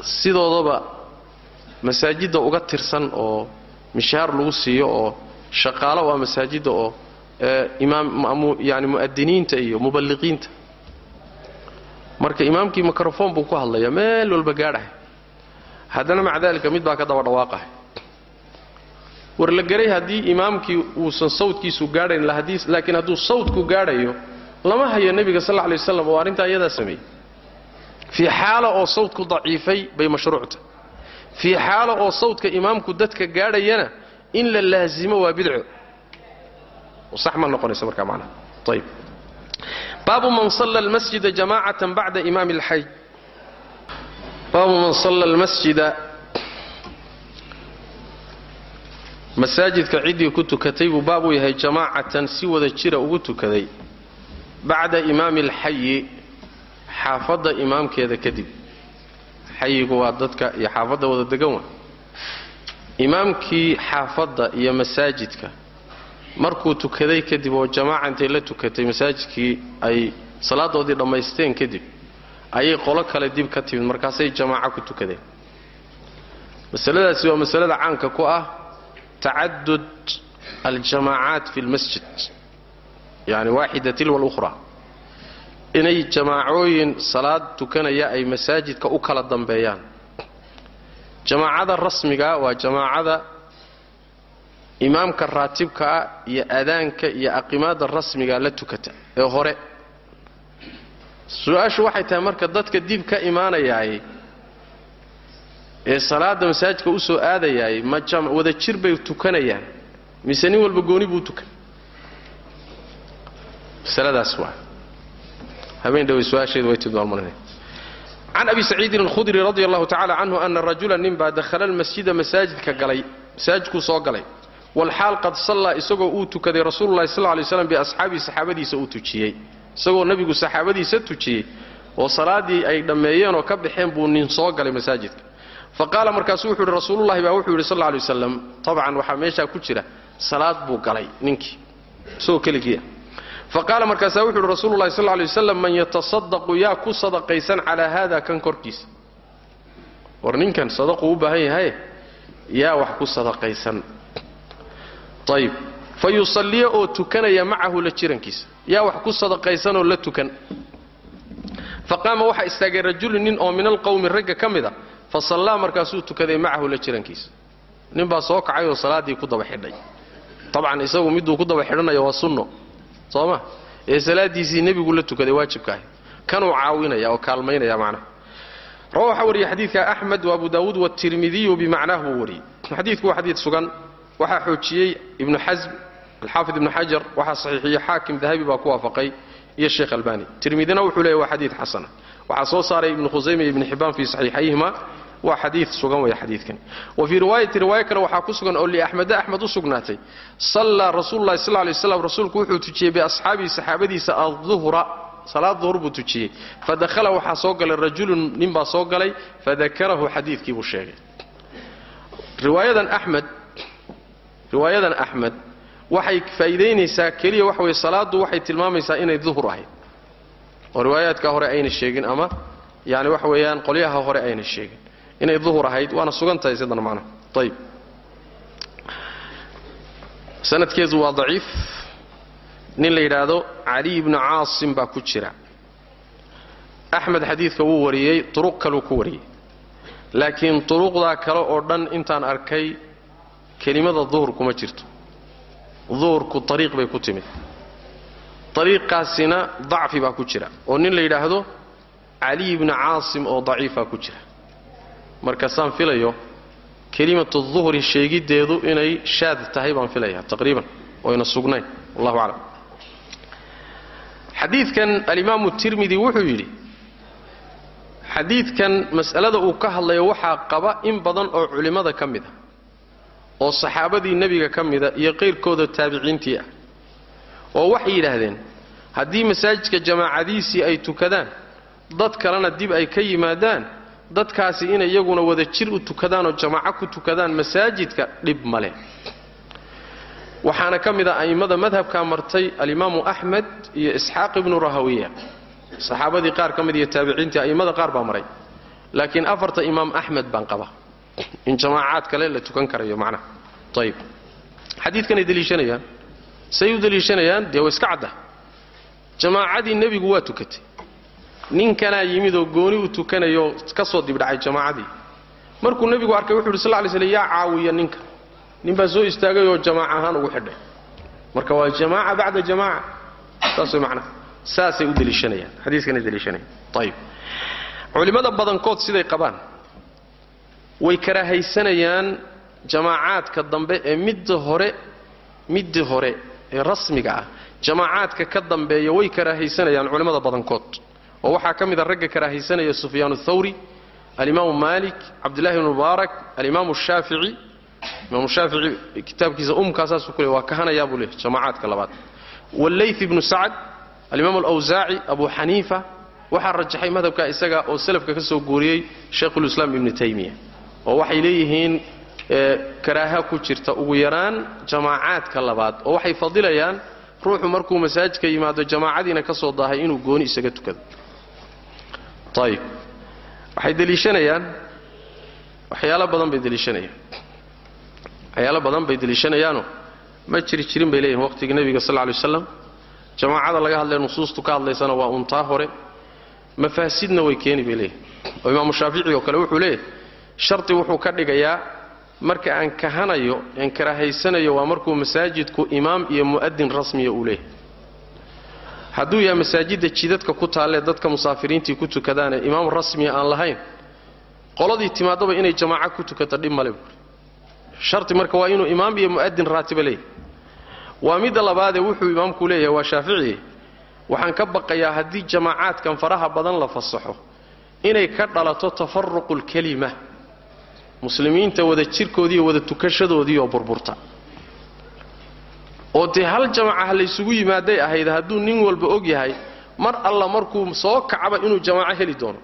sidoodaba masaajidda uga tirsan oo mishaar lagu siiyo oo shaqaalo u masaajidda oo imaam yani mu'adiniinta iyo muballiqiinta. Marka imaamkii mikrofon buu ku hadlayaa meel walba gaadhahay. Haddana maca daalika mid baa ka daba dhawaaqahay war la garay haddii imaamkii uusan sawdkiisu gaadhayn laakiin hadduu sawdku gaadhayo lama hayo nebiga sal lay waslam oo arrintaa iyadaa sameeyey. Fii xaala oo sawdku daciifay bay mashruucta. Fii xaala oo sawdka imaamku dadka gaadhayana in la laasimo waa bidco. Sax ma noqonaysa markaa macnaha ayib baabu man salla almasjida jamaacatan bacda imaami alxay baabu man salla almasjida masaajidka ciddii ku tukatay buu baab u yahay jamaacatan si wada jira ugu tukaday bacda imaami alxayi xaafadda imaamkeeda kadib. Xayigu waa dadka iyo xaafadda wada degan wa imaamkii xaafadda iyo masaajidka markuu tukaday kadib oo jamaaca intay la tukatay masaajidkii ay salaadoodii dhammaysteen kadib ayay qolo kale dib ka timid markaasay jamaaco ku tukadeen. Masaladaasi waa masalada caanka ku ah tacadud aljamaacaat fi lmasjid yani waaxida tilwa alukhra inay jamaacooyin salaad tukanaya ay masaajidka u kala dambeeyaan jamaacada rasmiga waa jamaacada imaamka raatibkaa iyo adaanka iyo aqimaada rasmiga la tukata ee hore su'aashu waxay tahay marka dadka dib ka imaanayaay ee salaada masaajidka u soo aadayaay ma wada jir bay tukanayaan. Mise nin walba gooni buu tukan masaladaas waa. Habeen dhawey su'aasheedu way tidmaalmarinay can abi saciidin alkhudri radi allahu tacala canhu ana rajula ninbaa dakhala almasjida masaajidka galay masaajidkuu soo galay. Walxaal qad sallaa isagoo uu tukaday rasuululahi sal lay slam biasxaabihi saxaabadiisa uu tujiyey. Isagoo nebigu saxaabadiisa tujiyey oo salaaddii ay dhammeeyeen oo ka baxeen buu nin soo galay masaajidka fa qaala markaasu wuxuu yidhi rasuululahi baa wuxuu yidhi sal lay waslam tabcan waxaa meeshaa ku jira salaad buu galay ninkii isagoo keligiia fa qaala markaasaa wuxu yidhi rasuululahi sal lay waslam man yatasadaqu yaa ku sadaqaysan calaa haada kan korkiisa. War ninkan sadaquu u baahan yahay yaa wax ku sadaqaysan. Ayib fa oo tukanaya macahu la jirankiisa. Yaa wax ku sadaqaysanoo la tukan. Fa qaama waxaa istaagay rajulun nin oo min alqowmi ragga ka mid a fa sallaa markaasuu tukaday macahu la jirankiisa. Ninbaa soo kacay oo salaaddii ku daba xidhay. Tabcan isagu miduu ku daba xidhanayo waa sunno soo ma? Ee salaaddiisii nebigu la tukaday waajibka ahy kanuu caawinaya oo kaalmaynaya macnaha. Rawa waxaa wariyey xadiidka axmed wa abu daawuud watirmidiyu bimacnaah buu wariyey. Xadiidku waa xadiid sugan waxaa xoojiyey ibnu xasm alxaafid ibnu xajar waxaa saxiixiyey xaakim dahabi baa ku waafaqay iyo sheekh albani. Tirmidina wuxuu leeyahy waa xadiid xasana waxaa soo saaray ibnu khusayma iyo ibnu xibaan fii saxiixayhima. Waa xadiid sugan weeye xadiidkani wa fii riwaayati riwaayo kale waxaa ku sugan oo liaxmeda axmed u sugnaatay. Sallaa rasuululahi sal lay slam rasuulku wuxuu tujiyey biasxaabihi saxaabadiisa aduhra salaad duhur buu tujiyey. Fadakhala waxaa soo galay rajulun nin baa soo galay fadakarahu xadiidkii buu sheegay. Riwaayadan axmed waxay faa'iidaynaysaa keliya waxa weye salaaddu waxay tilmaamaysaa inay duhur ahayd oo riwaayaadka hore ayna sheegin ama yani waxa weeyaan qolyaha hore ayna sheegin. Inay duhur ahayd waana sugan tahay sidana macnaha ayib sanadkeedu waa daciif. Nin la yidhaahdo caliy ibnu caasim baa ku jira. Axmed xadiidka wuu wariyey turuq kaluu ku wariyey. Laakiin turuqdaa kale oo dhan intaan arkay kelimada duhur kuma jirto. Duhurku ariiq bay ku timid ariiqaasina dacfi baa ku jira oo nin la yidhaahdo caliy ibni caasim oo daciifaa ku jira markaasaan filayo kelimatu duhri sheegiddeedu inay shaad tahay baan filaya taqriiban oyna sugnayn wallahu aclam xadiidkan alimaamu tirmidi wuxuu yidhi xadiidkan mas'alada uu ka hadlayo waxaa qaba in badan oo culimmada ka mid a oo saxaabadii nebiga ka mida iyo qayrkooda taabiciintii ah oo waxay yidhaahdeen haddii masaajidka jamaacadiisii ay tukadaan dad kalena dib ay ka yimaadaan dadkaasi inay iyaguna wada jir u tukadaan oo jamaaco ku tukadaan masaajidka dhib male waxaana ka mid a a'immada madhabkaa martay alimaamu axmed iyo isxaaq ibnu rahawiya. Saxaabadii qaar ka mid iyo taabiciintii a'immada qaar baa maray. Laakiin afarta imaam axmed baan qaba. In jamaacaad kale la tukan karayo macnaha. Ayib xadiidkanay deliishanayaan say u deliishanayaan dee waa iska cadda. Jamaacadii nebigu waa tukatay. Ninkanaa yimidoo gooni u tukanayo ka soo dibdhacay jamaacadii. Markuu nebigu arkay wuxu yidhi sal ly slm yaa caawiya ninka. Nin baa soo istaagay oo jamaac ahaan ugu xidhay. Marka waa jamaaca bacda jamaaca. Saas way macnaha. Saasay u deliishanayaan xadiiskanay deliishanayaan ayib culimmada badankood siday qabaan. Way karaahaysanayaan jamaacaadka dambe ee midda hore midda hore ee rasmiga ah jamaacaadka ka dambeeya way karaahaysanayaan culimmada badankood. Oo waxaa ka mida ragga karaahaysanaya sufyaan athawri alimaamu maalik cabdillahi bn mubaarak alimaamu shaafici. Imaamu shaafici kitaabkiisa umkaa saasuu ku waa kahanayaa buu leey jamaacaadka labaad. Walleyth ibnu sacad alimaam alawsaaci abu xaniifa waxaa rajaxay madhabka isaga oo salafka ka soo guuriyey shaykhulislaam ibnu taymiya oo waxay leeyihiin karaaha ku jirta ugu yaraan jamaacaadka labaad oo waxay fadilayaan ruuxu markuu masaajidka yimaado jamaacadiina ka soo daahay inuu gooni isaga tukado. Ayib waxay deliishanayaan. Waxyaalo badan bay deliishanayaan. Waxyaalo badan bay deliishanayaanoo ma jiri jirin bay leeyihiin waqhtigii nebiga sal ly waslam jamaacada laga hadlaya nusuustu ka hadlaysana waa untaa hore. Mafaasidna way keeni bay leeyihiin oo imaamu shaafici oo kale wuxuu leeyahy shardi wuxuu ka dhigayaa marka aan kahanayo aan karahaysanayo waa markuu masaajidku imaam iyo mu'adin rasmiya uu leeyahay. Hadduu yahay masaajidda jidadka ku taallee dadka musaafiriintii ku tukadaanee imaam rasmiya aan lahayn qoladii timaadaba inay jamaaco ku tukato dhib male sharti marka waa inuu imaam iyo mu'adin raatiba leeyahay. Waa midda labaadee wuxuu imaamku leeyahay waa shaaficiye waxaan ka baqayaa haddii jamaacaadkan faraha badan la fasaxo inay ka dhalato tafaruqu lkelima muslimiinta wada jirkoodiiyo wada tukashadoodii oo burburta. Oo dee hal jamaca laysugu yimaaday ahayd hadduu nin walba og yahay mar alla markuu soo kacaba inuu jamaaco heli doono.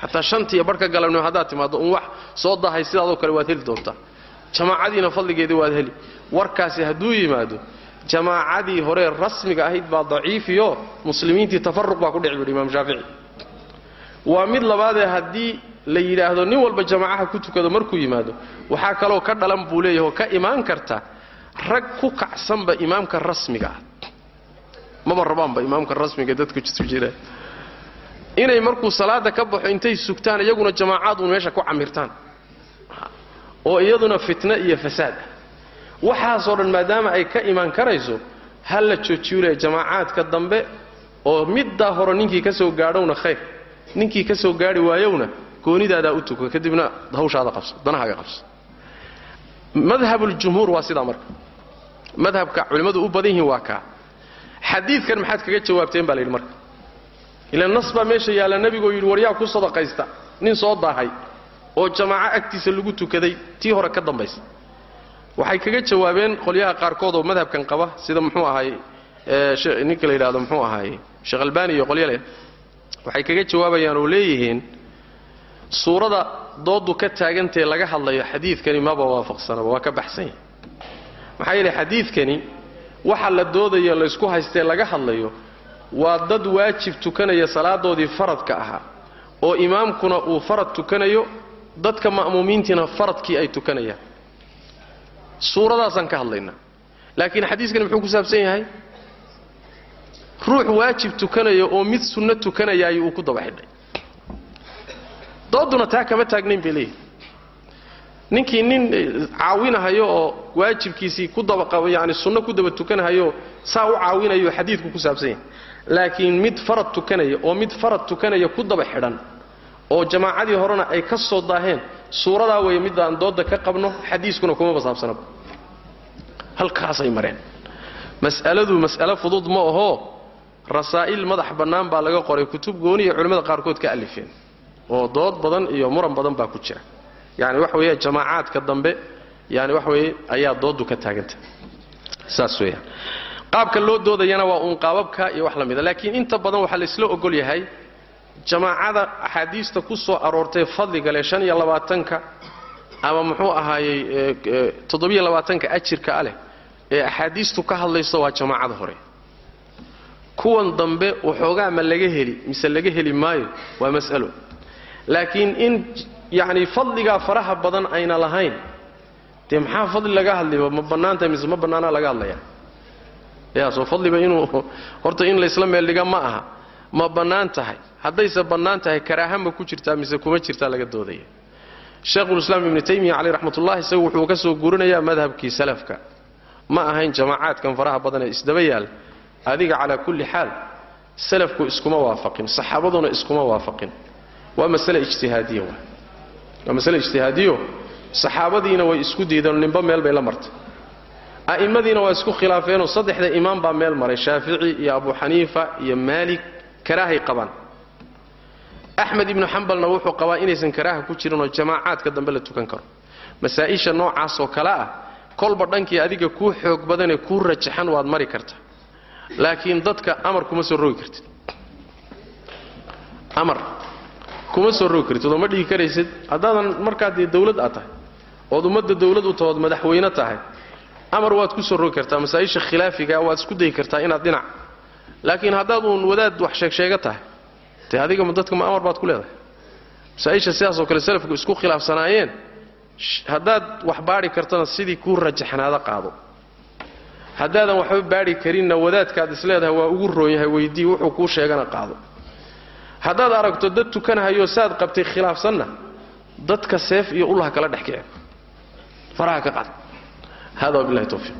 Xataa shantiiyo barhka galabnimo haddaad timaaddo un wax soo dahay sidaadoo kale waad heli doontaa jamaacadiina fadligeedii waad heli. Warkaasi hadduu yimaado jamaacadii hore rasmiga ahayd baa daciifiyo muslimiintii tafaruq baa ku dhici buhi imaam shaafici. Waa mid labaadee haddii la yidhaahdo nin walba jamaacaha ku tukado markuu yimaado waxaa kaloo ka dhalan buu leeyahay oo ka imaan karta rag ku kacsanba imaamka rasmiga ah. Rabaanba imaamka rasmiga dadku jira inay markuu salaada ka baxo intay sugtaan iyaguna jamaacaad uun meesha ku camirtaan. Oo iyaduna fitna iyo fasaad. Waxaasoo dhan maadaama ay ka imaan karayso ha la joojiyule jamaacaadka dambe oo middaa hore ninkii ka soo gaadhowna khayr. Ninkii ka soo gaadhi waayowna goonidaadaa u tuko kadibna hawshaada qabso danahaaga qabso. Madhabuljumhuur waa sidaa marka. Madhabka culimmadu u badan yihiin waa kaa. Xadiidkan maxaad kaga jawaabteen baa la yidhi marka. Ila nas baa meesha yaalla nebigoo yidhi waryaa ku sadaqaysta? Nin soo daahay oo jamaaco agtiisa lagu tukaday tii hore ka dambaysa. Waxay kaga jawaabeen qolyaha qaarkood oo madhabkan qaba sida muxuu ahaay ninka la yidhahdo muxuu ahaay sheekh albani iyo qolyale waxay kaga jawaabayaan oo leeyihiin suurada doodu ka taagantae laga hadlayo xadiidkani maba waafaqsanaba waa ka baxsan yahay. Maxaa yeele xadiidkani waxa la doodayo laysku haystee laga hadlayo waa dad waajib tukanaya salaadoodii faradka ahaa oo imaamkuna uu farad tukanayo dadka ma'muumiintiina faradkii ay tukanayaan. Suuradaasaan ka hadlaynaa laakiin xadiiskani muxuu ku saabsan yahay? Ruux waajib tukanaya oo mid sunno tukanayaay uu ku daba xidhay dooduna taa kama taagnayn bay leeyihi ninkii nin caawinahayo oo waajibkiisii ku daba yani sunno ku daba tukanahayo saa u caawinayo xadiidku ku saabsan yahay. Laakiin mid farad tukanaya oo mid farad tukanaya ku daba xidhan oo jamaacadii horena ay ka soo daaheen suuradaa weeye midaan dooda ka qabno xadiiskuna kumaba saabsanaba halkaasay mareen. Mas'aladu mas'alo fudud ma ahoo rasaa'il madax bannaan baa laga qoray kutub gooni iyo culimmada qaarkood ka alifeen oo dood badan iyo muran badan baa ku jira. Yani waxa weeye jamaacaadka dambe yani waxa weeye ayaa dooddu ka taaganta saas weeyaan. Qaabka loo doodayana waa uun qaababka iyo wax la laakiin inta badan waxaa laysla ogol yahay jamaacada axaadiista ku soo aroortay fadliga leh shan iyo labaatanka ama muxuu ahaayey toddobiyo labaatanka ajirka a leh ee axaadiistu ka hadlayso waa jamaacada hore. Kuwan dambe waxoogaa ma laga heli mise laga heli maayo waa mas'alo laakiin in yacni fadligaa faraha badan ayna lahayn dee maxaa fadli laga hadliba ma bannaantahay mise ma bannaanaa laga hadlaya yaa soo fadliba inuu [LAUGHS] horta in laysla meeldhiga ma aha. Ma bannaan tahay. Haddayse bannaan tahay karaaha ma ku jirtaa mise kuma jirtaa laga doodaya. Sheekhulislaam ibnu taymiya caleyh raxmatullahi isagu wuxuu ka soo guurinayaa madhabkii salafka. Ma ahayn jamaacaadkan faraha badan ee isdaba yaal. Adiga calaa kulli xaal salafku iskuma waafaqin saxaabaduna iskuma waafaqin waa masale ijtihaadiya waa. Masale ijtihaadiyo. Saxaabadiina way isku diideen ninba meel bay la martay. A'immadiina waa isku khilaafeenoo saddexda imaam baa meel maray. Shaafici iyo abu xaniifa iyo maalik karaahay qabaan. Axmed ibnu xambalna wuxuu qabaa inaysan karaaha ku jirinoo jamaacaadka dambe la tukan karo. Masaa-isha noocaasoo kale ah kolba dhankii adiga kuu xoog badanee kuu rajaxan waad mari karta. Laakiin dadka amar kuma soo rogi kartid kuma soo rogi kartid oo ma dhigi karaysid? Haddaadan markaa dee dawlad aad tahay ood ummadda dawlad u tahood madaxweyne tahay amar waad ku soo rogi kartaa masaa-isha khilaafiga waad isku dayi kartaa inaad dhinac. Laakiin haddaad uun wadaad wax sheegsheega tahay dee adiga dadka ma amar baad ku leedahay. Masaa-isha sidaasoo kale salafku isku khilaafsanaayeen haddaad wax baadhi kartana sidii kuu rajaxnaada qaado. Haddaadan waxba baadhi karinna wadaadkaad isleedahay waa ugu roon yahay weydii wuxuu kuu sheegana qaado haddaad aragto dad tukanahayo saad qabtay khilaafsanna dadka seef iyo ulaha kala dhex kicin faraha ka qaad. Hada wabilahi towfiiq